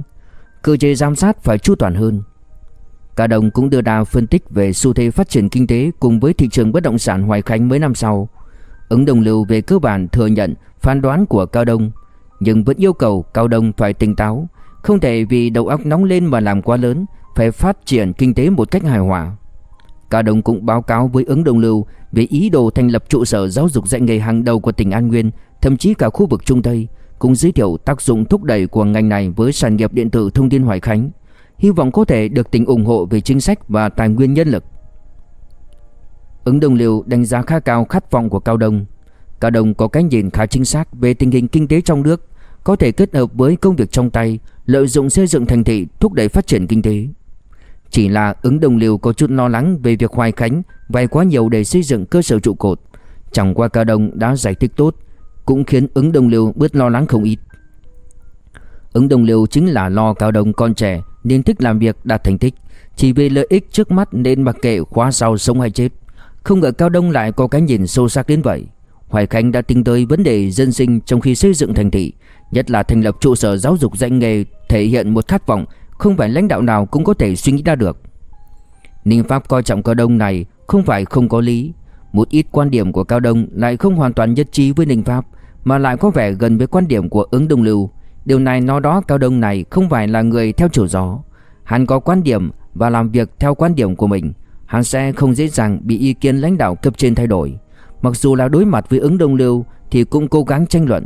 Cơ chế giám sát phải chu toàn hơn Cả đồng cũng đưa ra phân tích về xu thế phát triển kinh tế cùng với thị trường bất động sản Hoài Khánh mấy năm sau. Ứng đồng lưu về cơ bản thừa nhận phán đoán của Cao Đông, nhưng vẫn yêu cầu Cao Đông phải tỉnh táo, không thể vì đầu óc nóng lên mà làm quá lớn, phải phát triển kinh tế một cách hài hòa. Cao Đông cũng báo cáo với ứng đồng lưu về ý đồ thành lập trụ sở giáo dục dạy nghề hàng đầu của tỉnh An Nguyên, thậm chí cả khu vực Trung Tây, cũng giới thiệu tác dụng thúc đẩy của ngành này với sản nghiệp điện tử thông tin Hoài Khánh, hy vọng có thể được tỉnh ủng hộ về chính sách và tài nguyên nhân lực. Ứng đồng lưu đánh giá khá cao khát vọng của Cao Đông. Cao Đông có cái nhìn khá chính xác về tình hình kinh tế trong nước, có thể kết hợp với công việc trong tay, lợi dụng xây dựng thành thị thúc đẩy phát triển kinh tế. Chỉ là ứng đồng liều có chút lo lắng về việc Hoài Khánh vay quá nhiều để xây dựng cơ sở trụ cột. Chẳng qua Cao Đông đã giải thích tốt, cũng khiến ứng đồng liều bớt lo lắng không ít. Ứng đồng liều chính là lo Cao Đông con trẻ nên thích làm việc đạt thành tích, chỉ vì lợi ích trước mắt nên mặc kệ khóa sau sống hay chết. Không ngờ Cao Đông lại có cái nhìn sâu sắc đến vậy. Hoài Khánh đã tính tới vấn đề dân sinh trong khi xây dựng thành thị, nhất là thành lập trụ sở giáo dục dạy nghề thể hiện một khát vọng không phải lãnh đạo nào cũng có thể suy nghĩ ra được. Ninh Pháp coi trọng Cao Đông này không phải không có lý, một ít quan điểm của Cao Đông lại không hoàn toàn nhất trí với Ninh Pháp mà lại có vẻ gần với quan điểm của ứng Đông Lưu. Điều này nói đó Cao Đông này không phải là người theo chiều gió, hắn có quan điểm và làm việc theo quan điểm của mình, hắn sẽ không dễ dàng bị ý kiến lãnh đạo cấp trên thay đổi. Mặc dù là đối mặt với ứng Đông Lưu thì cũng cố gắng tranh luận.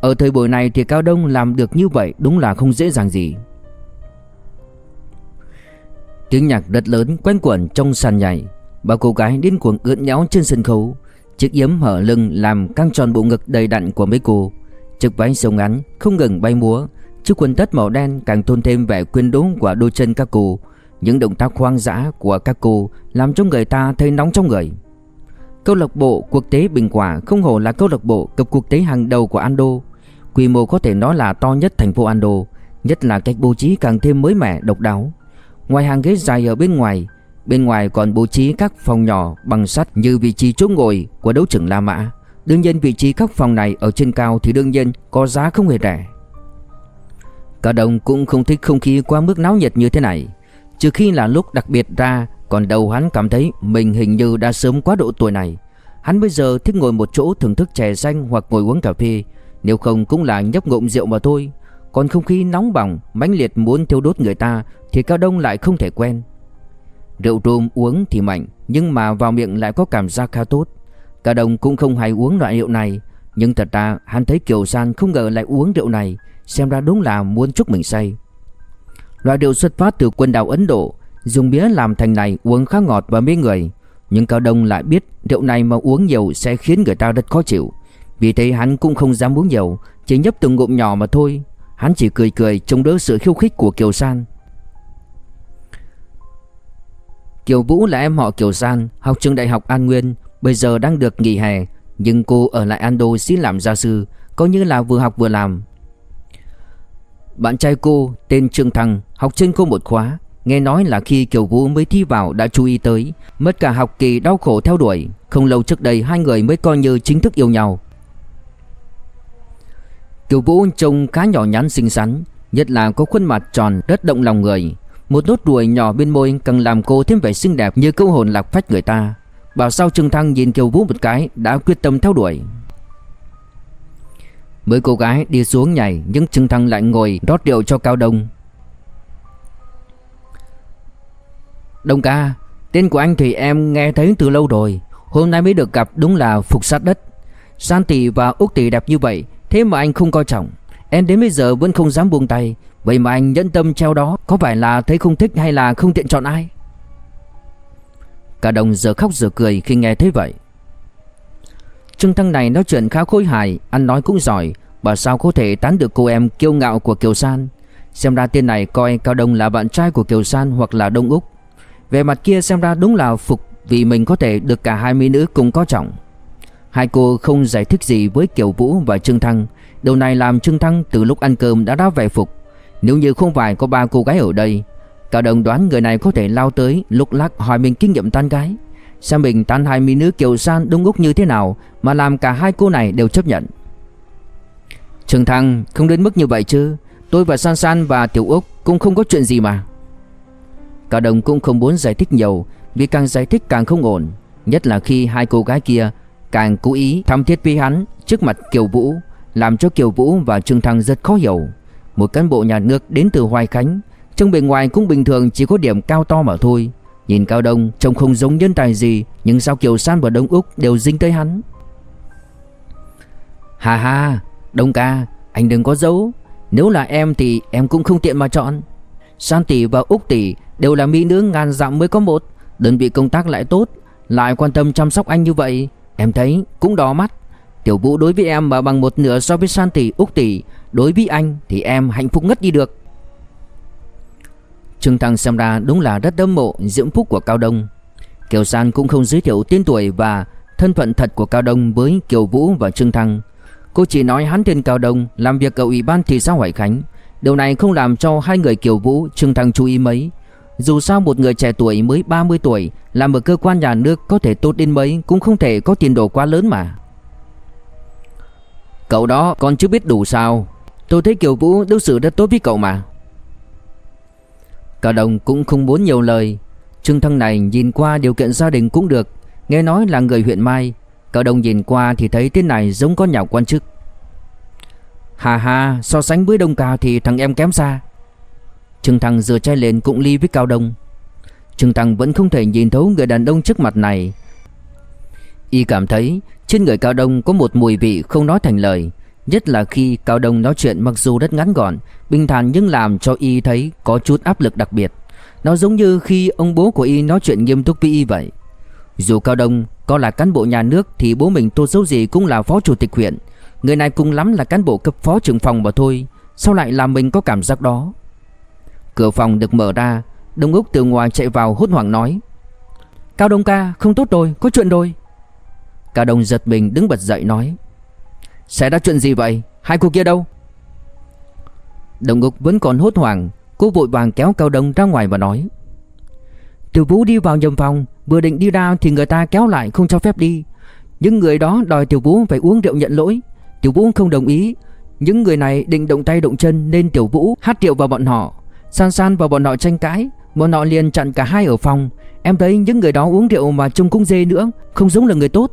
Ở thời buổi này thì Cao Đông làm được như vậy đúng là không dễ dàng gì. Tiếng nhạc rất lớn quanh quẩn trong sàn nhảy. Ba cô gái điên cuồng ưỡn nháo trên sân khấu. Chiếc yếm hở lưng làm căng tròn bộ ngực đầy đặn của mấy cô. Chiếc váy sâu ngắn, không ngừng bay múa. Chiếc quần tất màu đen càng tôn thêm vẻ quyến rũ của đôi chân các cô. Những động tác hoang dã của các cô Làm cho người ta thấy nóng trong người. Câu lạc bộ quốc tế Bình Quả không hổ là câu lạc bộ cấp quốc tế hàng đầu của Ando Quy mô có thể nói là to nhất thành phố Ando Nhất là cách bố trí càng thêm mới mẻ, độc đáo. Ngoài hàng ghế dài ở bên ngoài Bên ngoài còn bố trí các phòng nhỏ bằng sắt như vị trí chỗ ngồi của đấu trưởng La Mã. Đương nhiên vị trí các phòng này ở trên cao thì đương nhiên có giá không hề rẻ. Cả đồng cũng không thích không khí quá mức náo nhiệt như thế này. Trừ khi là lúc đặc biệt ra Còn đầu hắn cảm thấy mình hình như đã sớm quá độ tuổi này. Hắn bây giờ thích ngồi một chỗ thưởng thức chè xanh hoặc ngồi uống cà phê. Nếu không cũng là nhấp ngụm rượu mà thôi. Còn không khí nóng bỏng, mãnh liệt muốn thiêu đốt người ta thì Cao Đông lại không thể quen. Rượu trùm uống thì mạnh, nhưng mà vào miệng lại có cảm giác khá tốt. Cao Đông cũng không hay uống loại rượu này, nhưng thật ra hắn thấy Kiều San không ngờ lại uống rượu này, xem ra đúng là muốn chúc mình say. Loại rượu xuất phát từ quần đảo Ấn Độ, dùng bía làm thành này uống khá ngọt và mê người, nhưng Cao Đông lại biết rượu này mà uống nhiều sẽ khiến người ta rất khó chịu. Vì thế hắn cũng không dám uống nhiều, chỉ nhấp từng ngụm nhỏ mà thôi, Hắn chỉ cười cười chống đỡ sự khiêu khích của Kiều San Kiều Vũ là em họ Kiều San Học trường đại học An Nguyên, Bây giờ đang được nghỉ hè, Nhưng cô ở lại Ando xin làm gia sư, Coi như là vừa học vừa làm. Bạn trai cô tên Trương Thăng, Học trên cô một khóa, Nghe nói là khi Kiều Vũ mới thi vào đã chú ý tới, Mất cả học kỳ đau khổ theo đuổi, Không lâu trước đây hai người mới coi như chính thức yêu nhau. Kiều Vũ trông khá nhỏ nhắn xinh xắn, Nhất là có khuôn mặt tròn, rất động lòng người. Một nốt ruồi nhỏ bên môi càng làm cô thêm vẻ xinh đẹp như câu hồn lạc phách người ta. Bảo sao Trương Thăng nhìn Kiều Vũ một cái đã quyết tâm theo đuổi. Mấy cô gái đi xuống nhảy nhưng Trương Thăng lại ngồi rót rượu cho Cao Đông. Đông ca, tên của anh thì em nghe thấy từ lâu rồi. Hôm nay mới được gặp đúng là phục sát đất. San tỷ và Úc tỷ đẹp như vậy Thế mà anh không coi trọng. Em đến bây giờ vẫn không dám buông tay. Vậy mà anh nhẫn tâm treo đó, Có phải là thấy không thích hay là không tiện chọn ai? Cả đồng giờ khóc giờ cười khi nghe thấy vậy. Trương Thăng này nói chuyện khá khôi hài, Ăn nói cũng giỏi. Bà sao có thể tán được cô em kiêu ngạo của Kiều San? Xem ra tên này coi Cao Đông là bạn trai của Kiều San hoặc là Đông Úc. Về mặt kia xem ra đúng là phục Vì mình có thể được cả hai mỹ nữ cùng có trọng. Hai cô không giải thích gì với Kiều Vũ và Trương Thăng. Điều này làm Trương Thăng từ lúc ăn cơm đã đá vẻ phục. Nếu như không phải có ba cô gái ở đây, Cả đồng đoán người này có thể lao tới lúc lắc hỏi mình kinh nghiệm tan gái. Xem mình tan hai mỹ nữ Kiều San Đông Úc như thế nào Mà làm cả hai cô này đều chấp nhận? Trường Thăng, không đến mức như vậy chứ. Tôi và San San và Tiểu Úc cũng không có chuyện gì mà. Cả đồng cũng không muốn giải thích nhiều, Vì càng giải thích càng không ổn. Nhất là khi hai cô gái kia Càng cố ý thăm thiết với hắn trước mặt Kiều Vũ, Làm cho Kiều Vũ và Trương Thăng rất khó hiểu. Một cán bộ nhà nước đến từ Hoài Khánh trông bề ngoài cũng bình thường chỉ có điểm cao to mà thôi. Nhìn Cao Đông, trông không giống nhân tài gì, Nhưng sao Kiều San và Đông Úc đều dính tới hắn. Hà hà Đông ca, Anh đừng có giấu. Nếu là em thì em cũng không tiện mà chọn. San tỷ và Úc tỷ đều là mỹ nữ ngàn dặm mới có một. Đơn vị công tác lại tốt, Lại quan tâm chăm sóc anh như vậy. Em thấy cũng đỏ mắt. Tiểu Vũ đối với em mà bằng một nửa so với San tỷ, Úc tỷ Đối với anh thì em hạnh phúc ngất đi được. Trương Thăng xem ra đúng là rất đâm mộ diễm phúc của Cao Đông. Kiều San cũng không giới thiệu tên tuổi và thân phận thật của Cao Đông với Kiều Vũ và Trương Thăng. Cô chỉ nói hắn tên Cao Đông làm việc ở Ủy ban thị xã Hoài Khánh. Điều này không làm cho hai người Kiều Vũ, Trương Thăng chú ý mấy. Dù sao một người trẻ tuổi mới 30 tuổi Làm ở cơ quan nhà nước có thể tốt đến mấy Cũng không thể có tiền đồ quá lớn mà. Cậu đó còn chưa biết đủ sao. Tôi thấy Kiều Vũ đối xử rất tốt với cậu mà. Cả đồng cũng không muốn nhiều lời. Trương Thăng này nhìn qua điều kiện gia đình cũng được, Nghe nói là người huyện Mai. Cả đồng nhìn qua thì thấy tên này giống con nhà quan chức. Hà hà so sánh với Đông Cao thì thằng em kém xa. Trương Thăng dừa chai lên cũng ly với Cao Đông. Trương Thăng vẫn không thể nhìn thấu người đàn ông trước mặt này. Y cảm thấy trên người Cao Đông có một mùi vị không nói thành lời. Nhất là khi Cao Đông nói chuyện mặc dù rất ngắn gọn, Bình thản nhưng làm cho Y thấy có chút áp lực đặc biệt. Nó giống như khi ông bố của Y nói chuyện nghiêm túc với Y vậy. Dù Cao Đông có là cán bộ nhà nước Thì bố mình tôi xấu gì cũng là phó chủ tịch huyện. Người này cùng lắm là cán bộ cấp phó trưởng phòng mà thôi, Sao lại làm mình có cảm giác đó? Cửa phòng được mở ra, Đông Úc từ ngoài chạy vào hốt hoảng nói, Cao Đông ca, không tốt rồi, Có chuyện rồi. Cao Đông giật mình đứng bật dậy nói sẽ đã chuyện gì vậy? Hai cô kia đâu? Đồng ngục vẫn còn hốt hoảng. Cô vội vàng kéo Cao Đông ra ngoài và nói, Tiểu Vũ đi vào nhầm phòng, Vừa định đi ra thì người ta kéo lại không cho phép đi. Những người đó đòi Tiểu Vũ phải uống rượu nhận lỗi. Tiểu Vũ không đồng ý. Những người này định động tay động chân Nên Tiểu Vũ hát rượu vào bọn họ. San San và bọn họ tranh cãi. Bọn họ liền chặn cả hai ở phòng. Em thấy những người đó uống rượu mà trông cũng dê nữa, Không giống là người tốt.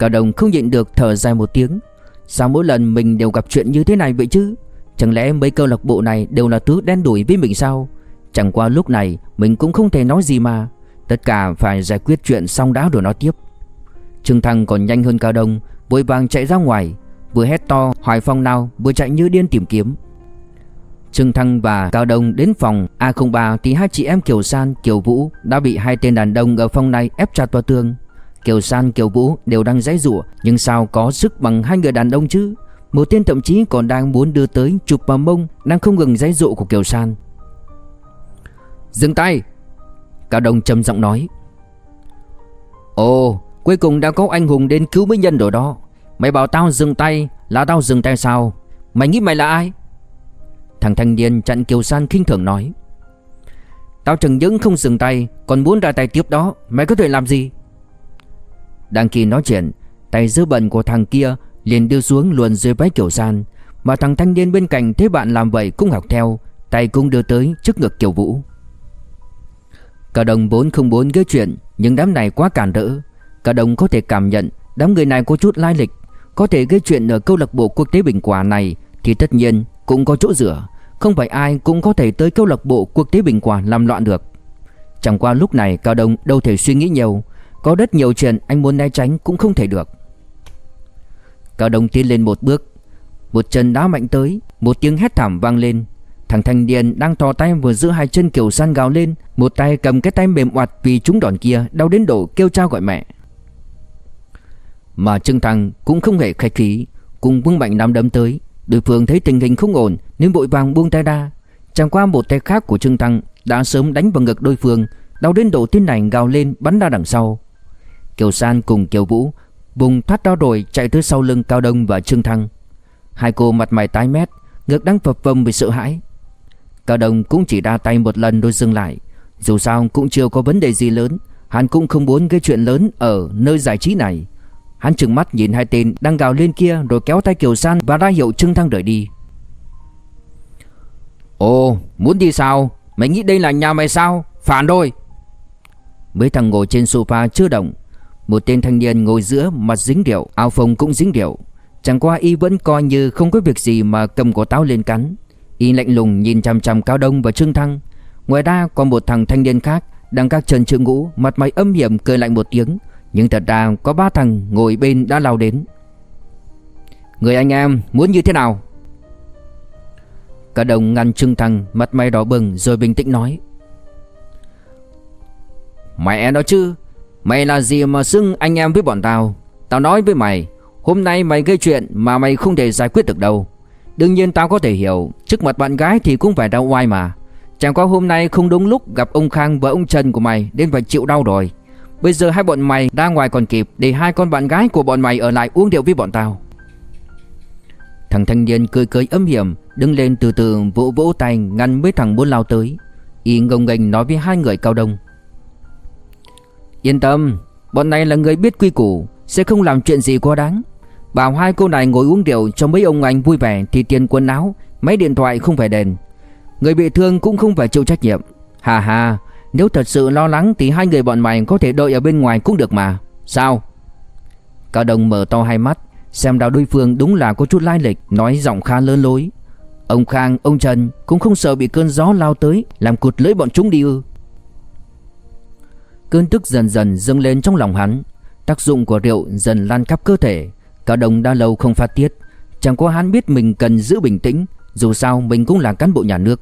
Cả đồng không nhịn được thở dài một tiếng. Sao mỗi lần mình đều gặp chuyện như thế này vậy chứ? Chẳng lẽ mấy câu lạc bộ này đều là thứ đen đủi với mình sao? Chẳng qua lúc này mình cũng không thể nói gì mà. Tất cả phải giải quyết chuyện xong đã rồi nói tiếp. Trương Thăng còn nhanh hơn Cao Đông Vội vàng chạy ra ngoài. Vừa hét to hỏi phòng nào Vừa chạy như điên tìm kiếm. Trương Thăng và Cao Đông đến phòng A03 Thì hai chị em Kiều San, Kiều Vũ Đã bị hai tên đàn ông ở phòng này ép chặt vào tường. Kiều San, Kiều Vũ đều đang giãy rủa Nhưng sao có sức bằng hai người đàn ông chứ? Một tên thậm chí còn đang muốn đưa tới Chụp vào mông Đang không ngừng giãy rủa của Kiều San. Dừng tay! Cao Đông trầm giọng nói. Ồ Cuối cùng đã có anh hùng đến cứu mỹ nhân rồi đó. Mày bảo tao dừng tay Là tao dừng tay sao? Mày nghĩ mày là ai? Thằng thanh niên chặn Kiều San khinh thường nói. Tao chẳng những không dừng tay Còn muốn ra tay tiếp đó Mày có thể làm gì? Đang khi nói chuyện, Tay dư bẩn của thằng kia liền đưa xuống luồn dưới váy Kiều San Mà thằng thanh niên bên cạnh thấy bạn làm vậy cũng học theo, Tay cũng đưa tới trước ngực Kiều Vũ. Cả đồng vốn không muốn gây chuyện, Nhưng đám này quá cản rỡ. Cả đồng có thể cảm nhận Đám người này có chút lai lịch. Có thể gây chuyện ở câu lạc bộ quốc tế Bình Quả này Thì tất nhiên cũng có chỗ rửa Không phải ai cũng có thể tới câu lạc bộ quốc tế Bình Quả làm loạn được. Chẳng qua lúc này Cao Đông đâu thể suy nghĩ nhiều có rất nhiều chuyện anh muốn né tránh cũng không thể được. Cao Đông tiến lên một bước. Một chân đá mạnh tới, Một tiếng hét thảm vang lên. Thằng thanh niên đang thò tay vừa giữ hai chân Kiều San gào lên, Một tay cầm cái tay mềm oặt vì chúng đòn kia, Đau đến độ kêu cha gọi mẹ. Mà Trương Thăng cũng không hề khách khí, Cùng vương mạnh nắm đấm tới. Đối phương thấy tình hình không ổn, Nên vội vàng buông tay ra. Chẳng qua một tay khác của Trương Thăng Đã sớm đánh vào ngực đối phương, Đau đến độ tin này gào lên bắn ra đằng sau. Kiều San cùng Kiều Vũ Bùng thoát đau rồi chạy tới sau lưng Cao Đông và Trương Thăng. Hai cô mặt mày tái mét Ngực đang phập phồng vì sợ hãi. Cao Đông cũng chỉ đa tay một lần rồi dừng lại. Dù sao cũng chưa có vấn đề gì lớn Hắn cũng không muốn gây chuyện lớn ở nơi giải trí này. Hắn trừng mắt nhìn hai tên đang gào lên kia Rồi kéo tay Kiều San và ra hiệu Trương Thăng rời đi. Ồ muốn đi sao? Mày nghĩ đây là nhà mày sao? Phản rồi Mấy thằng ngồi trên sofa chưa động một tên thanh niên ngồi giữa mặt dính điệu Áo phông cũng dính điệu. Chẳng qua y vẫn coi như không có việc gì mà cầm quả táo lên cắn. Y lạnh lùng nhìn chằm chằm Cao Đông và Trương Thăng. Ngoài ra còn một thằng thanh niên khác Đang các chân trương ngũ, Mặt mày âm hiểm cười lạnh một tiếng. Nhưng thật ra có ba thằng ngồi bên đã lao đến. Người anh em, muốn như thế nào? Cả đồng ngăn trương thăng, Mặt mày đỏ bừng rồi bình tĩnh nói. Mẹ nó chứ? Mày là gì mà xưng anh em với bọn tao? Tao nói với mày, Hôm nay mày gây chuyện mà mày không thể giải quyết được đâu. Đương nhiên tao có thể hiểu, Trước mặt bạn gái thì cũng phải đau oai mà. Chẳng qua hôm nay không đúng lúc gặp ông Khang và ông Trần của mày Nên phải chịu đau rồi. Bây giờ hai bọn mày ra ngoài còn kịp Để hai con bạn gái của bọn mày ở lại uống rượu với bọn tao. Thằng thanh niên cười cười âm hiểm, Đứng lên từ từ vỗ vỗ tay ngăn mấy thằng muốn lao tới. Y ngông nghênh nói với hai người cao đông. Yên tâm Bọn này là người biết quy củ Sẽ không làm chuyện gì quá đáng. Bảo hai cô này ngồi uống rượu cho mấy ông anh vui vẻ Thì tiền quần áo Máy điện thoại không phải đền Người bị thương cũng không phải chịu trách nhiệm. Hà hà Nếu thật sự lo lắng thì hai người bọn mày có thể đợi ở bên ngoài cũng được mà. Sao? Cao Đông mở to hai mắt Xem đạo đối phương đúng là có chút lai lịch Nói giọng khá lớn lối. Ông Khang, ông Trần cũng không sợ bị cơn gió lao tới Làm cụt lưỡi bọn chúng đi ư. Cơn tức dần dần dâng lên trong lòng hắn. Tác dụng của rượu dần lan khắp cơ thể Cao đồng đã lâu không phát tiết. Chẳng có hắn biết mình cần giữ bình tĩnh, Dù sao mình cũng là cán bộ nhà nước.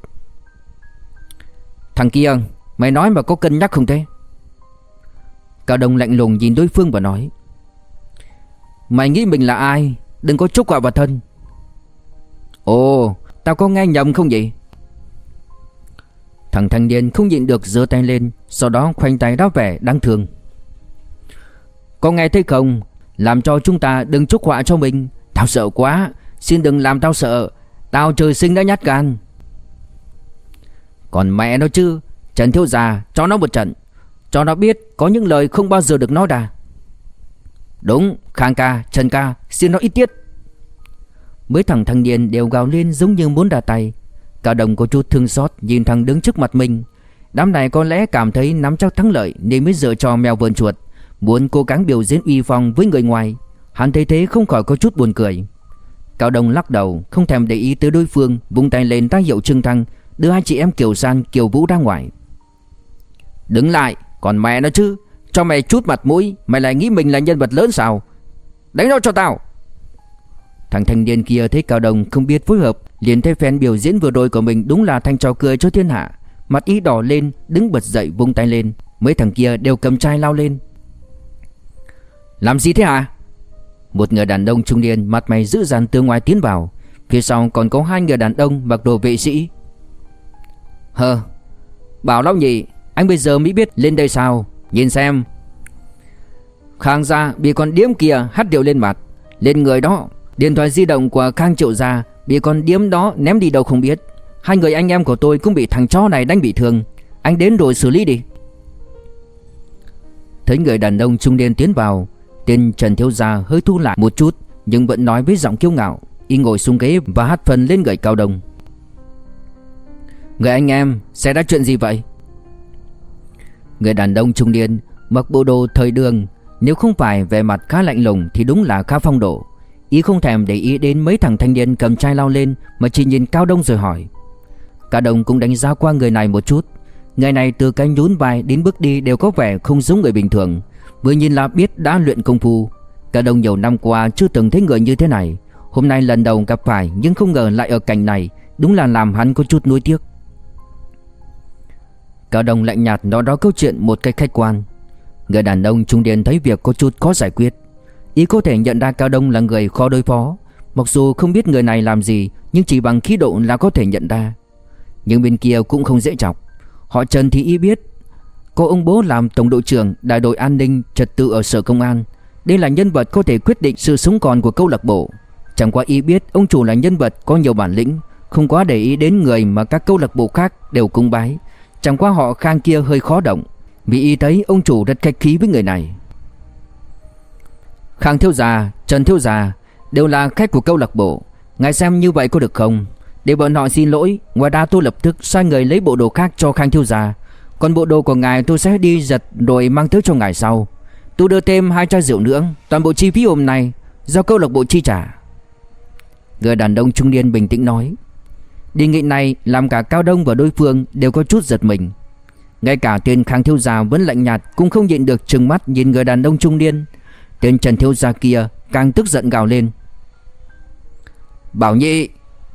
Thằng kia, Mày nói mà có cân nhắc không thế? Cao đồng lạnh lùng nhìn đối phương và nói, Mày nghĩ mình là ai? Đừng có chúc quả vào thân. Ồ, Tao có nghe nhầm không vậy? Thằng thanh niên không nhịn được giơ tay lên, Sau đó khoanh tay đáp vẻ đáng thương. Có nghe thấy không? Làm cho chúng ta đừng chúc họa cho mình. Tao sợ quá. Xin đừng làm tao sợ. Tao trời sinh đã nhát gan. Còn mẹ nó chứ? Trần Thiếu già cho nó một trận. Cho nó biết có những lời không bao giờ được nói đà. Đúng, Khang ca, Trần ca, Xin nó ít tiết. Mấy thằng thanh niên đều gào lên giống như muốn đà tay. Cả đồng có chút thương xót nhìn thằng đứng trước mặt mình. Đám này có lẽ cảm thấy nắm chắc thắng lợi Nên mới dở cho mèo vườn chuột, Muốn cố gắng biểu diễn uy phong với người ngoài. Hắn thấy thế không khỏi có chút buồn cười. Cao Đông lắc đầu, Không thèm để ý tới đối phương, Vung tay lên tác hiệu Trương thăng, Đưa hai chị em Kiều San, Kiều Vũ ra ngoài. Đứng lại, Còn mẹ nó chứ, Cho mày chút mặt mũi, Mày lại nghĩ mình là nhân vật lớn sao? Đánh nó cho tao. Thằng thanh niên kia thấy Cao Đông không biết phối hợp, liền thấy phen biểu diễn vừa rồi của mình đúng là thanh trò cười cho thiên hạ. Mặt ý đỏ lên, đứng bật dậy vung tay lên. Mấy thằng kia đều cầm chai lao lên. Làm gì thế hả? Một người đàn ông trung niên mặt mày dữ dằn từ ngoài tiến vào. Phía sau còn có hai người đàn ông mặc đồ vệ sĩ. Hờ Bảo lão nhị, Anh bây giờ mới biết lên đây sao? Nhìn xem. Khang gia bị con điếm kia hắt điệu lên mặt. Lên người đó. Điện thoại di động của Khang Triệu Gia Bị con điếm đó ném đi đâu không biết. Hai người anh em của tôi cũng bị thằng chó này đánh bị thương. Anh đến rồi xử lý đi. Thấy người đàn ông trung niên tiến vào, Tên Trần Thiếu Gia hơi thu lại một chút, Nhưng vẫn nói với giọng kiêu ngạo, Y ngồi xuống ghế và hát phần lên gậy cao đồng. Người anh em Sẽ ra chuyện gì vậy? Người đàn ông trung niên Mặc bộ đồ thời đường, Nếu không phải về mặt khá lạnh lùng Thì đúng là khá phong độ. Ý không thèm để ý đến mấy thằng thanh niên cầm chai lao lên, Mà chỉ nhìn Cao Đông rồi hỏi. Cao Đông cũng đánh giá qua người này một chút. Người này từ cái nhún vai đến bước đi đều có vẻ không giống người bình thường. Vừa nhìn là biết đã luyện công phu. Cao Đông nhiều năm qua chưa từng thấy người như thế này. Hôm nay lần đầu gặp phải, nhưng không ngờ lại ở cảnh này, Đúng là làm hắn có chút nuối tiếc. Cao Đông lạnh nhạt nói đó câu chuyện một cách khách quan. Người đàn ông trung niên thấy việc có chút khó giải quyết. Ý có thể nhận ra Cao Đông là người khó đối phó. Mặc dù không biết người này làm gì, Nhưng chỉ bằng khí độ là có thể nhận ra. Nhưng bên kia cũng không dễ chọc. Họ Trần thì y biết. Có ông bố làm tổng đội trưởng Đại đội an ninh trật tự ở sở công an. Đây là nhân vật có thể quyết định sự sống còn của câu lạc bộ. Chẳng qua y biết ông chủ là nhân vật có nhiều bản lĩnh, Không quá để ý đến người mà các câu lạc bộ khác đều cung bái. Chẳng qua họ khang kia hơi khó động. Vì y thấy ông chủ rất khách khí với người này. Khang Thiếu Gia, Trần Thiếu Gia Đều là khách của câu lạc bộ. Ngài xem như vậy có được không? Để bọn họ xin lỗi Ngoài ra tôi lập tức sai người lấy bộ đồ khác cho Khang Thiếu Gia. Còn bộ đồ của ngài tôi sẽ đi giật Rồi mang tới cho ngài sau. Tôi đưa thêm hai chai rượu nữa Toàn bộ chi phí hôm nay Do câu lạc bộ chi trả. Người đàn ông trung niên bình tĩnh nói Đề nghị này làm cả Cao Đông và đối phương đều có chút giật mình. Ngay cả tên Khang Thiếu Gia vẫn lạnh nhạt Cũng không nhịn được trừng mắt nhìn người đàn ông trung niên. Tên Trần Thiếu Gia kia càng tức giận gào lên. Bảo nhị,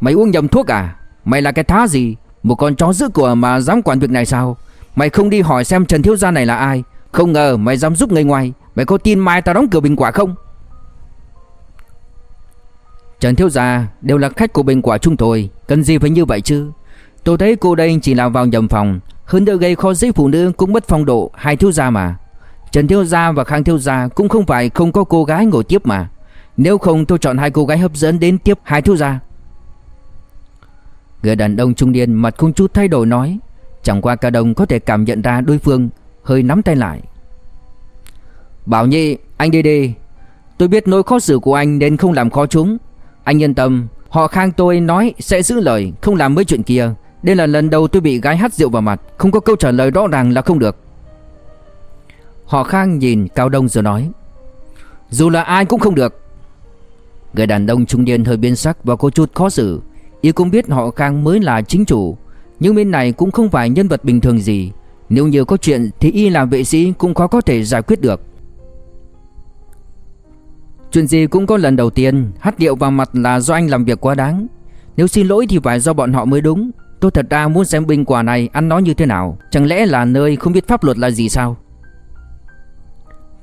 Mày uống nhầm thuốc à? Mày là cái thá gì? Một con chó giữ của mà dám quản việc này sao? Mày không đi hỏi xem Trần Thiếu Gia này là ai. Không ngờ mày dám giúp người ngoài. Mày có tin mai tao đóng cửa bình quả không? Trần Thiếu Gia đều là khách của bình quả chúng tôi. Cần gì phải như vậy chứ? Tôi thấy cô đây chỉ là vào nhầm phòng. Hơn nữa gây khó dễ phụ nữ cũng mất phong độ. Hai thiếu gia mà. Trần Thiếu Gia và Khang Thiếu Gia cũng không phải không có cô gái ngồi tiếp mà. Nếu không, tôi chọn hai cô gái hấp dẫn đến tiếp hai thiếu gia. Người đàn ông trung niên mặt không chút thay đổi nói, Chẳng qua cả đồng có thể cảm nhận ra đối phương, Hơi nắm tay lại. Bảo Nhi, anh đi đi. Tôi biết nỗi khó xử của anh nên không làm khó chúng. Anh yên tâm, Họ khang tôi nói sẽ giữ lời, Không làm mấy chuyện kia. Đây là lần đầu tôi bị gái hắt rượu vào mặt, Không có câu trả lời rõ ràng là không được. Họ khang nhìn Cao Đông rồi nói, Dù là ai cũng không được. Người đàn ông trung niên hơi biến sắc và có chút khó xử. Y cũng biết họ khang mới là chính chủ, Nhưng bên này cũng không phải nhân vật bình thường gì. Nếu như có chuyện thì Y làm vệ sĩ cũng khó có thể giải quyết được. Chuyện gì cũng có lần đầu tiên, Hát điệu vào mặt là do anh làm việc quá đáng. Nếu xin lỗi thì phải do bọn họ mới đúng. Tôi thật ra muốn xem binh quả này ăn nó như thế nào. Chẳng lẽ là nơi không biết pháp luật là gì sao?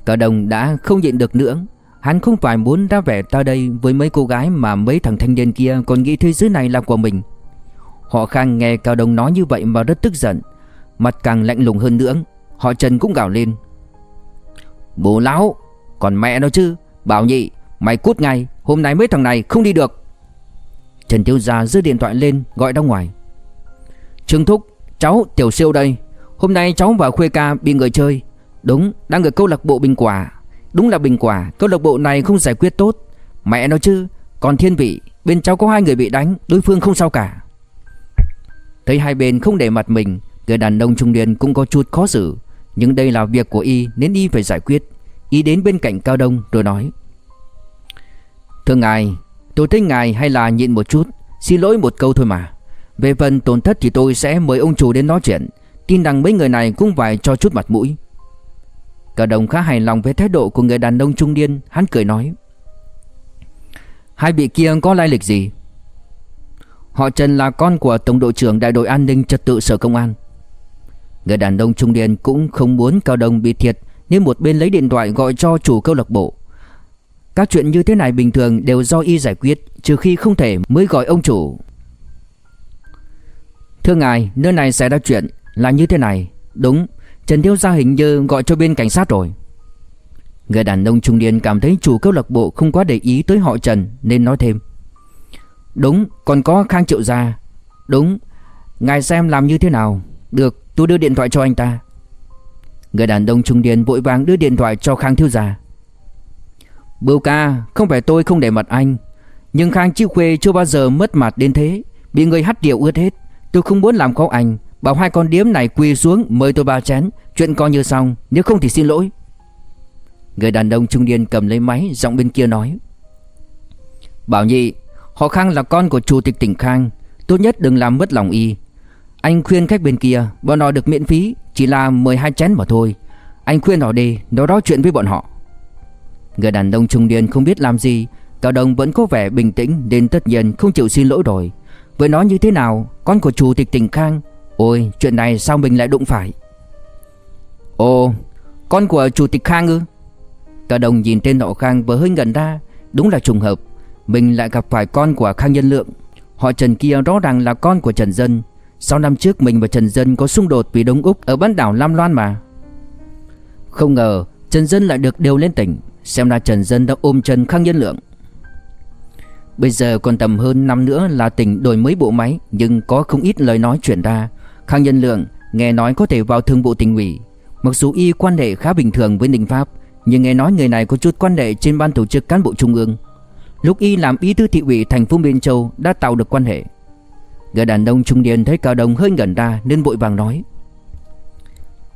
Cả đồng đã không nhịn được nữa. Hắn không phải muốn ra vẻ ta đây với mấy cô gái mà mấy thằng thanh niên kia còn nghĩ thế giới này là của mình. Họ khang nghe Cao Đông nói như vậy mà rất tức giận. Mặt càng lạnh lùng hơn nữa, Họ Trần cũng gào lên. Bố lão, Còn mẹ nó chứ? Bảo nhị, Mày cút ngay, Hôm nay mấy thằng này không đi được. Trần Tiêu Gia giữ điện thoại lên, gọi ra ngoài. Trương Thúc, Cháu, Tiểu Siêu đây. Hôm nay cháu và Khuê Ca bị người chơi. Đúng đang ở câu lạc bộ Bình Quả. Đúng là Bình Quả, Câu lạc bộ này không giải quyết tốt. Mẹ nói chứ, Còn thiên vị, Bên cháu có hai người bị đánh, Đối phương không sao cả. Thấy hai bên không để mặt mình, Người đàn ông trung niên cũng có chút khó xử. Nhưng đây là việc của y, Nên y phải giải quyết. Y đến bên cạnh Cao Đông rồi nói, Thưa ngài, Tôi thấy ngài hay là nhịn một chút, Xin lỗi một câu thôi mà. Về phần tổn thất thì tôi sẽ mời ông chủ đến nói chuyện. Tin rằng mấy người này cũng phải cho chút mặt mũi. Cả đồng khá hài lòng với thái độ của người đàn ông trung niên Hắn cười nói. Hai vị kia có lai lịch gì? Họ Trần là con của Tổng đội trưởng Đại đội An ninh Trật tự Sở Công an. Người đàn ông trung niên cũng không muốn Cao Đông bị thiệt Nên một bên lấy điện thoại gọi cho chủ câu lạc bộ. Các chuyện như thế này bình thường đều do y giải quyết Trừ khi không thể mới gọi ông chủ. Thưa ngài, nơi này xảy ra chuyện là như thế này. Đúng, Trần Thiếu Gia hình như gọi cho bên cảnh sát rồi. Người đàn ông trung niên cảm thấy chủ câu lạc bộ không quá để ý tới họ Trần nên nói thêm. Đúng, còn có Khang Triệu Gia. Đúng, ngài xem làm như thế nào. Được, tôi đưa điện thoại cho anh ta. Người đàn ông trung niên vội vàng đưa điện thoại cho Khang Thiếu Gia. Bưu ca, không phải tôi không để mặt anh Nhưng Khang Chiêu Khuê chưa bao giờ mất mặt đến thế Bị người hắt điệu ướt hết. Tôi không muốn làm khó anh Bảo hai con điếm này quỳ xuống mời tôi ba chén. Chuyện coi như xong, Nếu không thì xin lỗi. Người đàn ông trung niên cầm lấy máy, Giọng bên kia nói. Bảo nhị, Họ Khang là con của chủ tịch tỉnh Khang. Tốt nhất đừng làm mất lòng y. Anh khuyên khách bên kia, Bọn họ được miễn phí, Chỉ là 12 chén mà thôi. Anh khuyên họ đi, Nó nói chuyện với bọn họ. Người đàn ông trung niên không biết làm gì Cao Đông vẫn có vẻ bình tĩnh, Nên tất nhiên không chịu xin lỗi rồi. Với nó như thế nào, Con của chủ tịch tỉnh Khang Ôi, chuyện này sao mình lại đụng phải? Ồ, Con của chủ tịch Khang ư? Cả đồng nhìn tên họ Khang vừa hơi ngẩn ra. Đúng là trùng hợp, Mình lại gặp phải con của Khang Nhân Lượng. Họ Trần kia rõ ràng là con của Trần Dân. Sau năm trước mình và Trần Dân có xung đột vì Đông Úc ở bán đảo Lam Loan mà. Không ngờ, Trần Dân lại được điều lên tỉnh. Xem ra Trần Dân đã ôm chân Khang Nhân Lượng. Bây giờ còn tầm hơn năm nữa là tỉnh đổi mới bộ máy, Nhưng có không ít lời nói chuyển ra. Khang Nhân Lượng nghe nói có thể vào thương vụ tỉnh ủy. Mặc dù y quan hệ khá bình thường với Ninh Pháp, Nhưng nghe nói người này có chút quan hệ trên ban tổ chức cán bộ trung ương. Lúc y làm bí thư thị ủy thành phố Biên Châu đã tạo được quan hệ. Người đàn ông trung niên thấy Cao Đông hơi ngẩn ra nên vội vàng nói.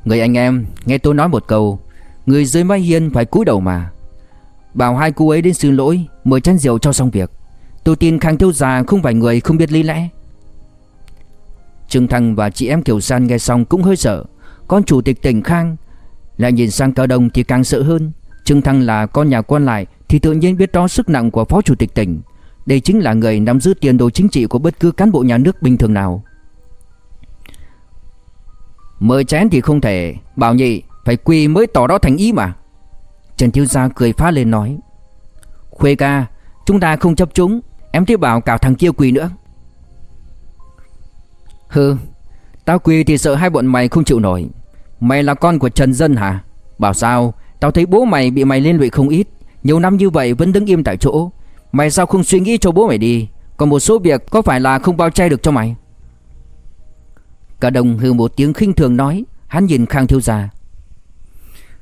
Người anh em, nghe tôi nói một câu, Người dưới mái hiên phải cúi đầu mà. Bảo hai cô ấy đến xin lỗi, Mời chén rượu cho xong việc. Tôi tin Khang Thiếu Gia không phải người không biết lý lẽ. Trương Thăng và chị em Kiều San nghe xong cũng hơi sợ. Con chủ tịch tỉnh Khang Lại nhìn sang Cao Đông thì càng sợ hơn. Trương Thăng là con nhà quan lại Thì tự nhiên biết rõ sức nặng của phó chủ tịch tỉnh. Đây chính là người nắm giữ tiền đồ chính trị Của bất cứ cán bộ nhà nước bình thường nào. Mời chén thì không thể. Bảo nhị, phải quỳ mới tỏ đó thành ý mà. Trần Thiếu Gia cười phá lên nói, Khuê ca, Chúng ta không chấp chúng. Em thấy bảo cả thằng kia quỳ nữa. Hừ, Tao quỳ thì sợ hai bọn mày không chịu nổi. Mày là con của Trần Dân hả? Bảo sao, Tao thấy bố mày bị mày liên lụy không ít. Nhiều năm như vậy vẫn đứng im tại chỗ. Mày sao không suy nghĩ cho bố mày đi? Còn một số việc có phải là không bao che được cho mày? Cả đồng hừ một tiếng khinh thường nói. Hắn nhìn Khang Thiếu Gia.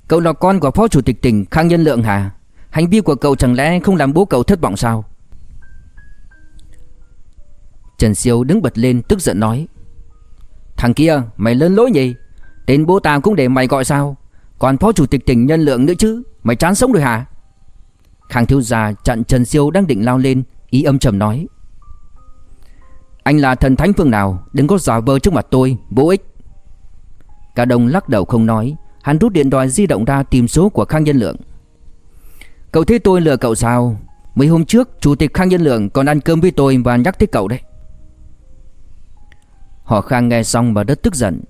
Cậu là con của phó chủ tịch tỉnh Khang Nhân Lượng hả? Hành vi của cậu chẳng lẽ không làm bố cậu thất vọng sao? Trần Siêu đứng bật lên tức giận nói. Thằng kia, mày lớn lỗi gì Tên bố tao cũng để mày gọi sao? Còn phó chủ tịch tỉnh Nhân Lượng nữa chứ, Mày chán sống rồi hả? Khang thiếu gia chặn Trần Siêu đang định lao lên, Ý âm trầm nói. Anh là thần thánh phương nào, Đừng có giả vờ trước mặt tôi, Vô ích. Cả đồng lắc đầu không nói, Hắn rút điện thoại di động ra tìm số của Khang Nhân Lượng. Cậu thấy tôi lừa cậu sao? Mấy hôm trước, Chủ tịch Khang Nhân Lượng còn ăn cơm với tôi và nhắc tới cậu đấy. Họ Khang nghe xong mà rất tức giận.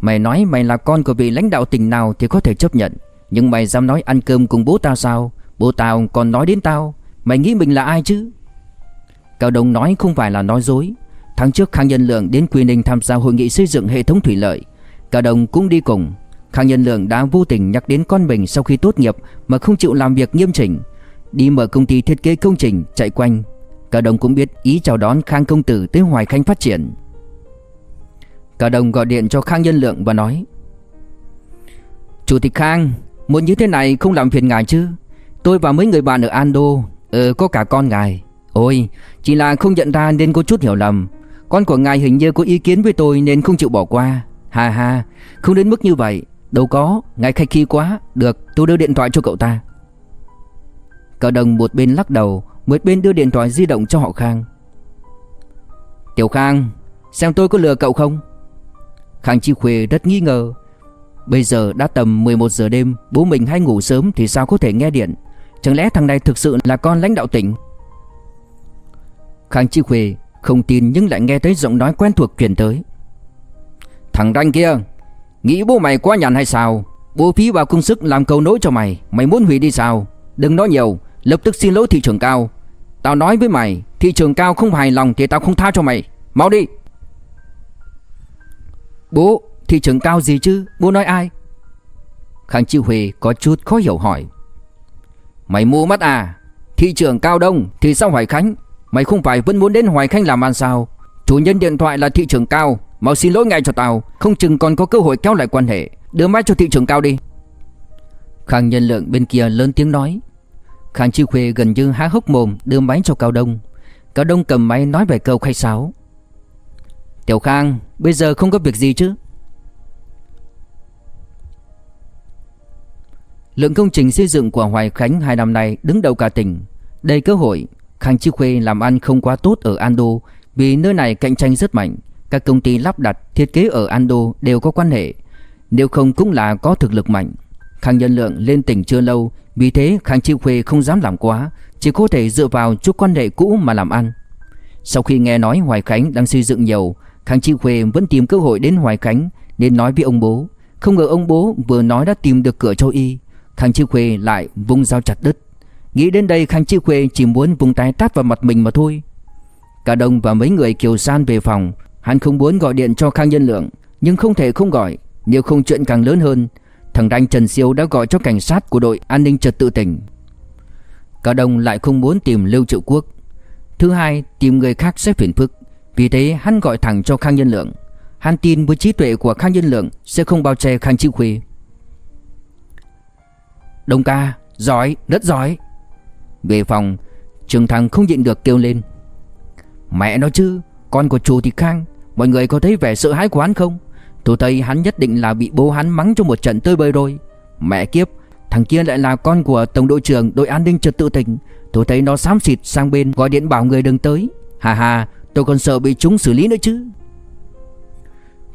Mày nói mày là con của vị lãnh đạo tỉnh nào thì có thể chấp nhận. Nhưng mày dám nói ăn cơm cùng bố tao sao? Bố tao còn nói đến tao. Mày nghĩ mình là ai chứ? Cao Đông nói không phải là nói dối. Tháng trước Khang Nhân Lượng đến Quy Ninh tham gia hội nghị xây dựng hệ thống thủy lợi. Cao Đông cũng đi cùng. Khang Nhân Lượng đã vô tình nhắc đến con mình sau khi tốt nghiệp Mà không chịu làm việc nghiêm chỉnh. Đi mở công ty thiết kế công trình chạy quanh. Cao Đông cũng biết ý chào đón Khang Công Tử tới Hoài Khanh phát triển cả đồng gọi điện cho Khang Nhân Lượng và nói, Chủ tịch Khang, Muốn như thế này không làm phiền ngài chứ? Tôi và mấy người bạn ở Ando Ờ có cả con ngài. Ôi, chỉ là không nhận ra nên có chút hiểu lầm. Con của ngài hình như có ý kiến với tôi nên không chịu bỏ qua. Ha ha, Không đến mức như vậy. Đâu có, Ngài khách khí quá. Được, tôi đưa điện thoại cho cậu ta. Cả đồng một bên lắc đầu, Một bên đưa điện thoại di động cho họ Khang. Tiểu Khang, Xem tôi có lừa cậu không? Khang Chi Khuê rất nghi ngờ. Bây giờ đã tầm 11 giờ đêm, Bố mình hay ngủ sớm thì sao có thể nghe điện? Chẳng lẽ thằng này thực sự là con lãnh đạo tỉnh? Khang Chi Khuê không tin nhưng lại nghe thấy giọng nói quen thuộc truyền tới. Thằng ranh kia, Nghĩ bố mày quá nhàn hay sao? Bố phí vào công sức làm cầu nối cho mày Mày muốn hủy đi sao? Đừng nói nhiều, Lập tức xin lỗi thị trường cao. Tao nói với mày, Thị trường cao không hài lòng thì tao không tha cho mày. Mau đi. Bố, thị trường cao gì chứ? Bố nói ai? Khang Chi Huệ có chút khó hiểu hỏi. Mày mua mắt à? Thị trường cao đông thì sao Hoài Khánh? Mày không phải vẫn muốn đến Hoài Khánh làm ăn sao? Chủ nhân điện thoại là thị trường cao, Mau xin lỗi ngay cho tao. Không chừng còn có cơ hội kéo lại quan hệ. Đưa máy cho thị trường cao đi. Khang nhân lượng bên kia lớn tiếng nói. Khang Chi Khuê gần như há hốc mồm đưa máy cho Cao Đông. Cao Đông cầm máy nói vài câu khai sáo. Tiểu Khang, Bây giờ không có việc gì chứ? Lượng công trình xây dựng của Hoài Khánh hai năm nay đứng đầu cả tỉnh. Đầy cơ hội, Khang Chi Khuê làm ăn không quá tốt ở Ando Vì nơi này cạnh tranh rất mạnh. Các công ty lắp đặt, thiết kế ở Ando đều có quan hệ. Nếu không cũng là có thực lực mạnh. Khang Nhân Lượng lên tỉnh chưa lâu, Vì thế Khang Chi Khuê không dám làm quá, Chỉ có thể dựa vào chút quan hệ cũ mà làm ăn. Sau khi nghe nói Hoài Khánh đang xây dựng nhiều Khang Chi Khuê vẫn tìm cơ hội đến Hoài Khánh Nên nói với ông bố, Không ngờ ông bố vừa nói đã tìm được cửa cho y. Khang Chi Khuê lại vung dao chặt đứt. Nghĩ đến đây Khang Chi Khuê chỉ muốn vùng tay tát vào mặt mình mà thôi. Cả đông và mấy người kiều san về phòng. Hắn không muốn gọi điện cho Khang Nhân Lượng, Nhưng không thể không gọi. Nếu không chuyện càng lớn hơn, Thằng Đanh Trần Siêu đã gọi cho cảnh sát của đội an ninh trật tự tỉnh. Cả đông lại không muốn tìm Lưu Triệu Quốc. Thứ hai, tìm người khác sẽ phiền phức. Vì thế, hắn gọi thẳng cho Khang Nhân Lượng. Hắn tin với trí tuệ của Khang Nhân Lượng Sẽ không bao che Khang Chi Khuê. Đông ca, Giỏi, rất giỏi. Về phòng, Trường thằng không nhịn được kêu lên. Mẹ nói chứ, Con của chú thì Khang, Mọi người có thấy vẻ sợ hãi của hắn không? Tôi thấy hắn nhất định là bị bố hắn mắng trong một trận tơi bơi rồi. Mẹ kiếp, Thằng kia lại là con của tổng đội trưởng đội an ninh trật tự tỉnh. Tôi thấy nó xám xịt sang bên gọi điện bảo người đừng tới. Hà hà tôi còn sợ bị chúng xử lý nữa chứ.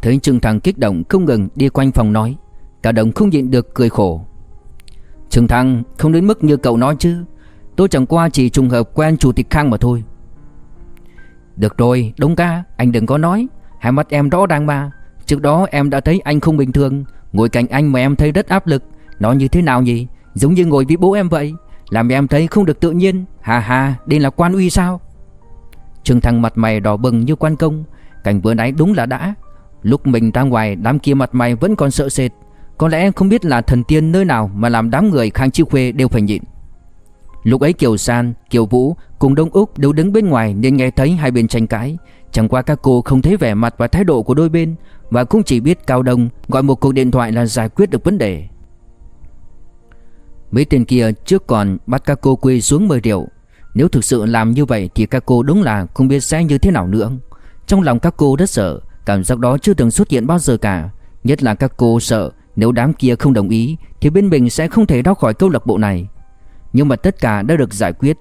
Thấy Trương Thắng kích động không ngừng đi quanh phòng nói, cả đồng không nhịn được cười khổ. Trương Thắng không đến mức như cậu nói chứ. Tôi chẳng qua chỉ trùng hợp quen chủ tịch Khang mà thôi. Được rồi Đông ca, anh đừng có nói. Hai mắt em rõ ràng mà. Trước đó em đã thấy anh không bình thường. Ngồi cạnh anh mà em thấy rất áp lực. Nó như thế nào nhỉ? Giống như ngồi với bố em vậy. Làm em thấy không được tự nhiên. Hà hà đây là quan uy sao? Trương Thăng mặt mày đỏ bừng như quan công. Cảnh vừa nãy đúng là đã. Lúc mình ra ngoài đám kia mặt mày vẫn còn sợ sệt. Có lẽ không biết là thần tiên nơi nào Mà làm đám người Khang Chi Khuê đều phải nhịn. Lúc ấy Kiều San, Kiều Vũ cùng Đông Úc đều đứng bên ngoài nên nghe thấy hai bên tranh cãi. Chẳng qua các cô không thấy vẻ mặt và thái độ của đôi bên Và cũng chỉ biết Cao Đông gọi một cuộc điện thoại là giải quyết được vấn đề. Mấy tên kia trước còn bắt các cô quỳ xuống mời rượu. Nếu thực sự làm như vậy thì các cô đúng là không biết sẽ như thế nào nữa. Trong lòng các cô rất sợ Cảm giác đó chưa từng xuất hiện bao giờ cả. Nhất là các cô sợ nếu đám kia không đồng ý Thì bên mình sẽ không thể ra khỏi câu lạc bộ này. Nhưng mà tất cả đã được giải quyết.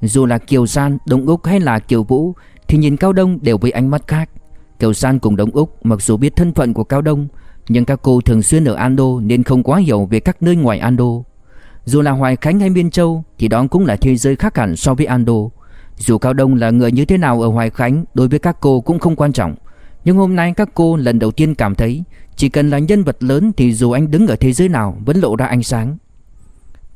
Dù là Kiều San, Đông Úc hay là Kiều Vũ Thì nhìn Cao Đông đều với ánh mắt khác. Kiều San cùng Đông Úc mặc dù biết thân phận của Cao Đông Nhưng các cô thường xuyên ở Ando Nên không quá hiểu về các nơi ngoài Ando. Dù là Hoài Khánh hay Biên Châu Thì đó cũng là thế giới khác hẳn so với Ando. Dù Cao Đông là người như thế nào ở Hoài Khánh Đối với các cô cũng không quan trọng. Nhưng hôm nay các cô lần đầu tiên cảm thấy Chỉ cần là nhân vật lớn thì dù anh đứng ở thế giới nào vẫn lộ ra ánh sáng.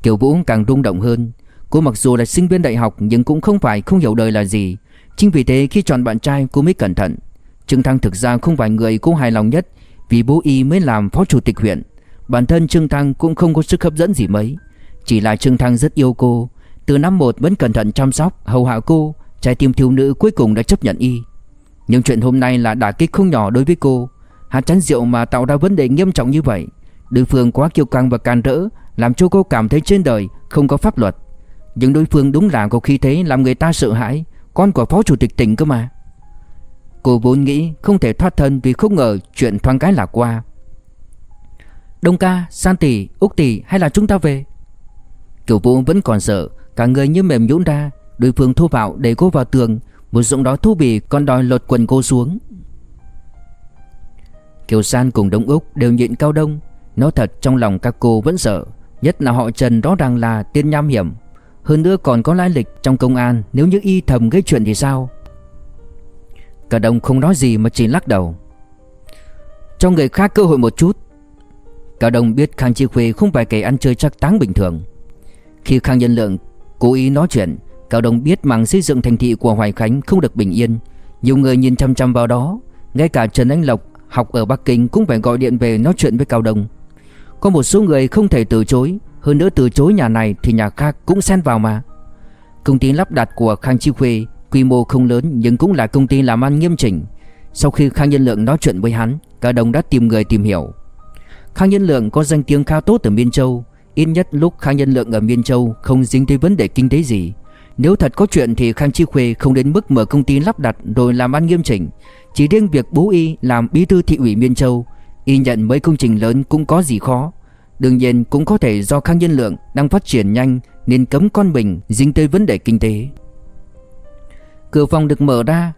Kiều Vũ càng rung động hơn. Cô mặc dù là sinh viên đại học nhưng cũng không phải không hiểu đời là gì. Chính vì thế khi chọn bạn trai cô mới cẩn thận. Trương Thăng thực ra không phải người cô hài lòng nhất Vì bố y mới làm phó chủ tịch huyện. Bản thân Trương Thăng cũng không có sức hấp dẫn gì mấy. Chỉ là Trương Thăng rất yêu cô. Từ năm một vẫn cẩn thận chăm sóc, hầu hạ cô. Trái tim thiếu nữ cuối cùng đã chấp nhận y. Nhưng chuyện hôm nay là đả kích không nhỏ đối với cô. Hạt chán rượu mà tạo ra vấn đề nghiêm trọng như vậy. Đối phương quá kiêu căng và can rỡ Làm cho cô cảm thấy trên đời không có pháp luật. Nhưng đối phương đúng là có khi thế làm người ta sợ hãi. Con của phó chủ tịch tỉnh cơ mà. Cô vốn nghĩ không thể thoát thân vì không ngờ chuyện thoáng cái là qua. Đông ca, San tỷ, Úc tỷ hay là chúng ta về? Kiều Vũ vẫn còn sợ, Cả người như mềm nhũn ra, Đối phương thu bạo đẩy cô vào tường, một giọng đó thú bì còn đòi lột quần cô xuống. Kiều San cùng Đông Úc đều nhịn cao đông, Nói thật trong lòng các cô vẫn sợ, Nhất là họ Trần rõ ràng là tiên nham hiểm. Hơn nữa còn có lai lịch trong công an, Nếu như y thầm gây chuyện thì sao? Cả đông không nói gì mà chỉ lắc đầu. Cho người khác cơ hội một chút. Cả đông biết Khang Chi Khuê không phải kẻ ăn chơi chắc táng bình thường. Khi Khang Nhân Lượng cố ý nói chuyện, Cao Đông biết mảng xây dựng thành thị của Hoài Khánh không được bình yên. Nhiều người nhìn chăm chăm vào đó, Ngay cả Trần Anh Lộc, học ở Bắc Kinh cũng phải gọi điện về nói chuyện với Cao Đông. Có một số người không thể từ chối, Hơn nữa từ chối nhà này thì nhà khác cũng xen vào mà. Công ty lắp đặt của Khang Chi Khuê Quy mô không lớn nhưng cũng là công ty làm ăn nghiêm chỉnh. Sau khi Khang Nhân Lượng nói chuyện với hắn, Cao Đông đã tìm người tìm hiểu. Khang Nhân Lượng có danh tiếng khá tốt ở Miên Châu Ít nhất lúc Khang Nhân Lượng ở Miên Châu không dính tới vấn đề kinh tế gì. Nếu thật có chuyện thì Khang Chi Khuê không đến mức mở công ty lắp đặt rồi làm ăn nghiêm chỉnh. Chỉ riêng việc bố y làm bí thư thị ủy Miên Châu, Y nhận mấy công trình lớn cũng có gì khó. Đương nhiên cũng có thể do Khang Nhân Lượng đang phát triển nhanh Nên cấm con mình dính tới vấn đề kinh tế. Cửa phòng được mở ra.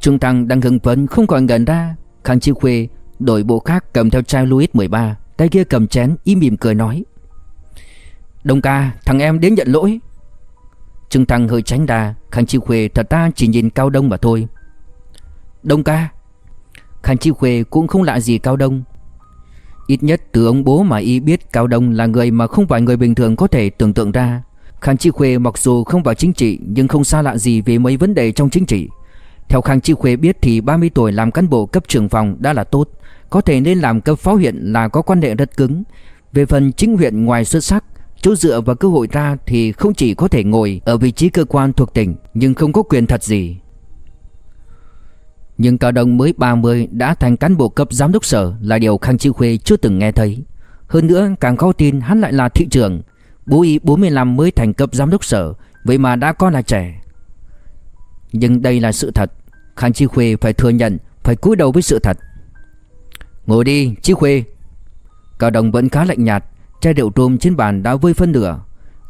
Trung Tăng đang hưng phấn không còn gần ra. Khang Chi Khuê đổi bộ khác cầm theo chai Louis 13 Tay kia cầm chén, im mỉm cười nói Đông ca, thằng em đến nhận lỗi. Trương Thăng hơi tránh ra, Khang Chi Khuê thật ta chỉ nhìn Cao Đông mà thôi. Đông ca, Khang Chi Khuê cũng không lạ gì Cao Đông. Ít nhất từ ông bố mà y biết Cao Đông là người mà không phải người bình thường có thể tưởng tượng ra. Khang Chi Khuê mặc dù không vào chính trị, Nhưng không xa lạ gì về mấy vấn đề trong chính trị. Theo Khang Chi Khuê biết thì 30 tuổi làm cán bộ cấp trưởng phòng đã là tốt. Có thể nên làm cấp phó huyện là có quan hệ rất cứng. Về phần chính huyện ngoài xuất sắc Chỗ dựa vào cơ hội ra thì không chỉ có thể ngồi ở vị trí cơ quan thuộc tỉnh, nhưng không có quyền thật gì. Nhưng Cao đồng mới 30 đã thành cán bộ cấp giám đốc sở là điều Khang Chi Khuê chưa từng nghe thấy. Hơn nữa, càng khó tin hắn lại là thị trưởng. Bố y 45 mới thành cấp giám đốc sở, vậy mà đã có là trẻ. Nhưng đây là sự thật. Khang Chi Khuê phải thừa nhận, phải cúi đầu với sự thật. Ngồi đi, Chi Khuê. Cao đồng vẫn khá lạnh nhạt Chai rượu trôm trên bàn đã vơi phân nửa.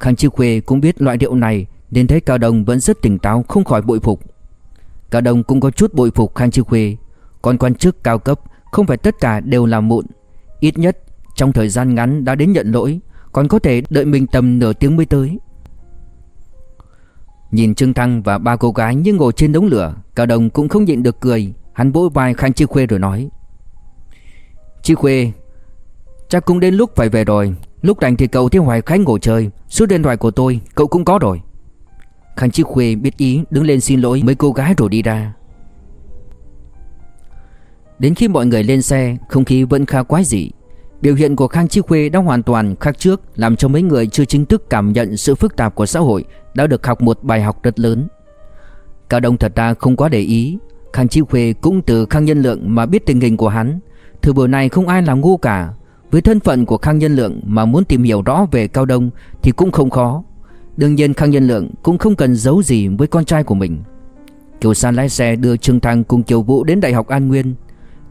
Khang Chi Khuê cũng biết loại rượu này, Nên thấy Cao Đông vẫn rất tỉnh táo, không khỏi bội phục. Cao Đông cũng có chút bội phục Khang Chi Khuê. Còn quan chức cao cấp Không phải tất cả đều là mụn. Ít nhất, trong thời gian ngắn đã đến nhận lỗi, Còn có thể đợi mình tầm nửa tiếng mới tới. Nhìn Trương Thăng và ba cô gái như ngồi trên đống lửa, Cao Đồng cũng không nhịn được cười. Hắn vỗ vai Khang Chi Khuê rồi nói, Chi Khuê Chắc cũng đến lúc phải về rồi. Lúc rảnh thì cậu theo Hoài Khánh ngồi chơi. Số điện thoại của tôi, cậu cũng có rồi. Khang Chi Khuê biết ý, đứng lên xin lỗi mấy cô gái rồi đi ra. Đến khi mọi người lên xe, Không khí vẫn khá quái dị. Biểu hiện của Khang Chi Khuê đã hoàn toàn khác trước, Làm cho mấy người chưa chính thức cảm nhận sự phức tạp của xã hội Đã được học một bài học rất lớn. Cao Đông thật ra không quá để ý. Khang Chi Khuê cũng từ Khang Nhân Lượng mà biết tình hình của hắn. Thứ bữa này không ai làm ngu cả. Với thân phận của Khang Nhân Lượng mà muốn tìm hiểu rõ về Cao Đông thì cũng không khó. Đương nhiên Khang Nhân Lượng cũng không cần giấu gì với con trai của mình. Kiều San lái xe đưa Trương Thăng cùng Kiều Vũ đến Đại học An Nguyên.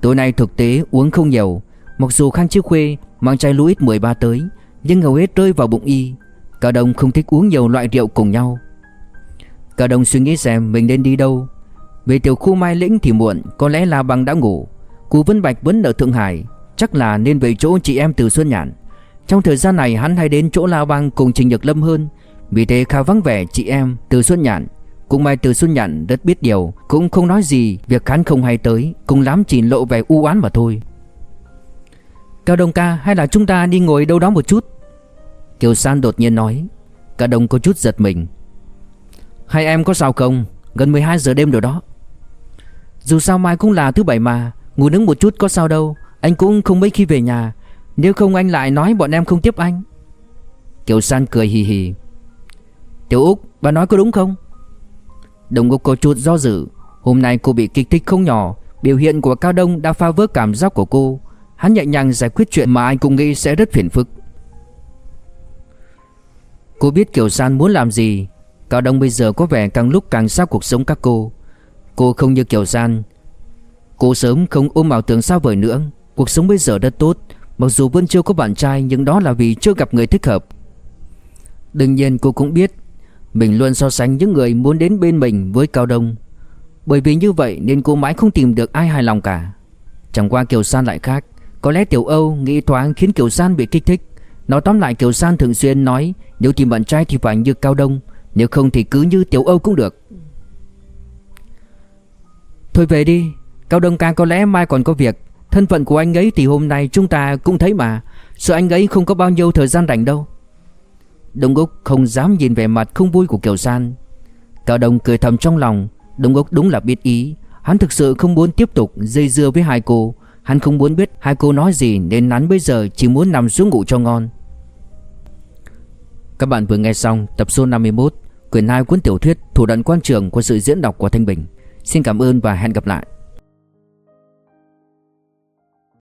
Tối nay thực tế uống không nhiều, Mặc dù Khang Chiêu Khuê mang chai Louis 13 tới, Nhưng hầu hết rơi vào bụng y. Cao đông không thích uống nhiều loại rượu cùng nhau. Cao đông suy nghĩ xem mình nên đi đâu. Về tiểu khu Mai Lĩnh thì muộn, Có lẽ là bằng đã ngủ. Cú Vân Bạch vẫn ở Thượng Hải. Chắc là nên về chỗ chị em từ Xuân nhàn Trong thời gian này, hắn hay đến chỗ La Bang cùng Trình Nhật Lâm hơn. Vì thế khá vắng vẻ chị em từ Xuân nhàn Cũng may từ Xuân nhàn rất biết điều, Cũng không nói gì, Việc hắn không hay tới, Cũng lắm chỉ lộ vẻ u oán mà thôi. Cao Đông ca, hay là chúng ta đi ngồi đâu đó một chút? Kiều San đột nhiên nói. Cao Đông có chút giật mình. Hai em có sao không? Gần 12 giờ đêm rồi đó. Dù sao mai cũng là thứ bảy mà, Ngủ nướng một chút có sao đâu. Anh cũng không mấy khi về nhà. Nếu không anh lại nói bọn em không tiếp anh. Kiều San cười hì hì. Tiểu Úc, bà nói có đúng không? Đồng Úc có chút do dự. Hôm nay cô bị kích thích không nhỏ. Biểu hiện của Cao Đông đã phá vỡ cảm giác của cô. Hắn nhẹ nhàng giải quyết chuyện mà anh cũng nghĩ sẽ rất phiền phức. Cô biết Kiều San muốn làm gì. Cao Đông bây giờ có vẻ càng lúc càng xa cuộc sống các cô. Cô không như Kiều San. Cô sớm không ôm ảo tưởng sao vời nữa. Cuộc sống bây giờ đã tốt, Mặc dù vẫn chưa có bạn trai, Nhưng đó là vì chưa gặp người thích hợp. Đương nhiên cô cũng biết, Mình luôn so sánh những người muốn đến bên mình với Cao Đông. Bởi vì như vậy nên cô mãi không tìm được ai hài lòng cả. Chẳng qua Kiều San lại khác, có lẽ Tiểu Âu nghĩ thoáng khiến Kiều San bị kích thích. Nói tóm lại Kiều San thường xuyên nói, Nếu tìm bạn trai thì phải như Cao Đông, Nếu không thì cứ như Tiểu Âu cũng được. Thôi về đi, Cao Đông ca có lẽ mai còn có việc. Thân phận của anh ấy thì hôm nay chúng ta cũng thấy mà Sợ anh ấy không có bao nhiêu thời gian rảnh đâu Đông Úc không dám nhìn vẻ mặt không vui của Kiều San Cao Đông cười thầm trong lòng Đông Úc đúng là biết ý Hắn thực sự không muốn tiếp tục dây dưa với hai cô Hắn không muốn biết hai cô nói gì nên hắn bây giờ chỉ muốn nằm xuống ngủ cho ngon. Các bạn vừa nghe xong tập số 51 quyển 2 cuốn tiểu thuyết Thủ đoạn quan trường của sự diễn đọc của Thanh Bình. Xin cảm ơn và hẹn gặp lại.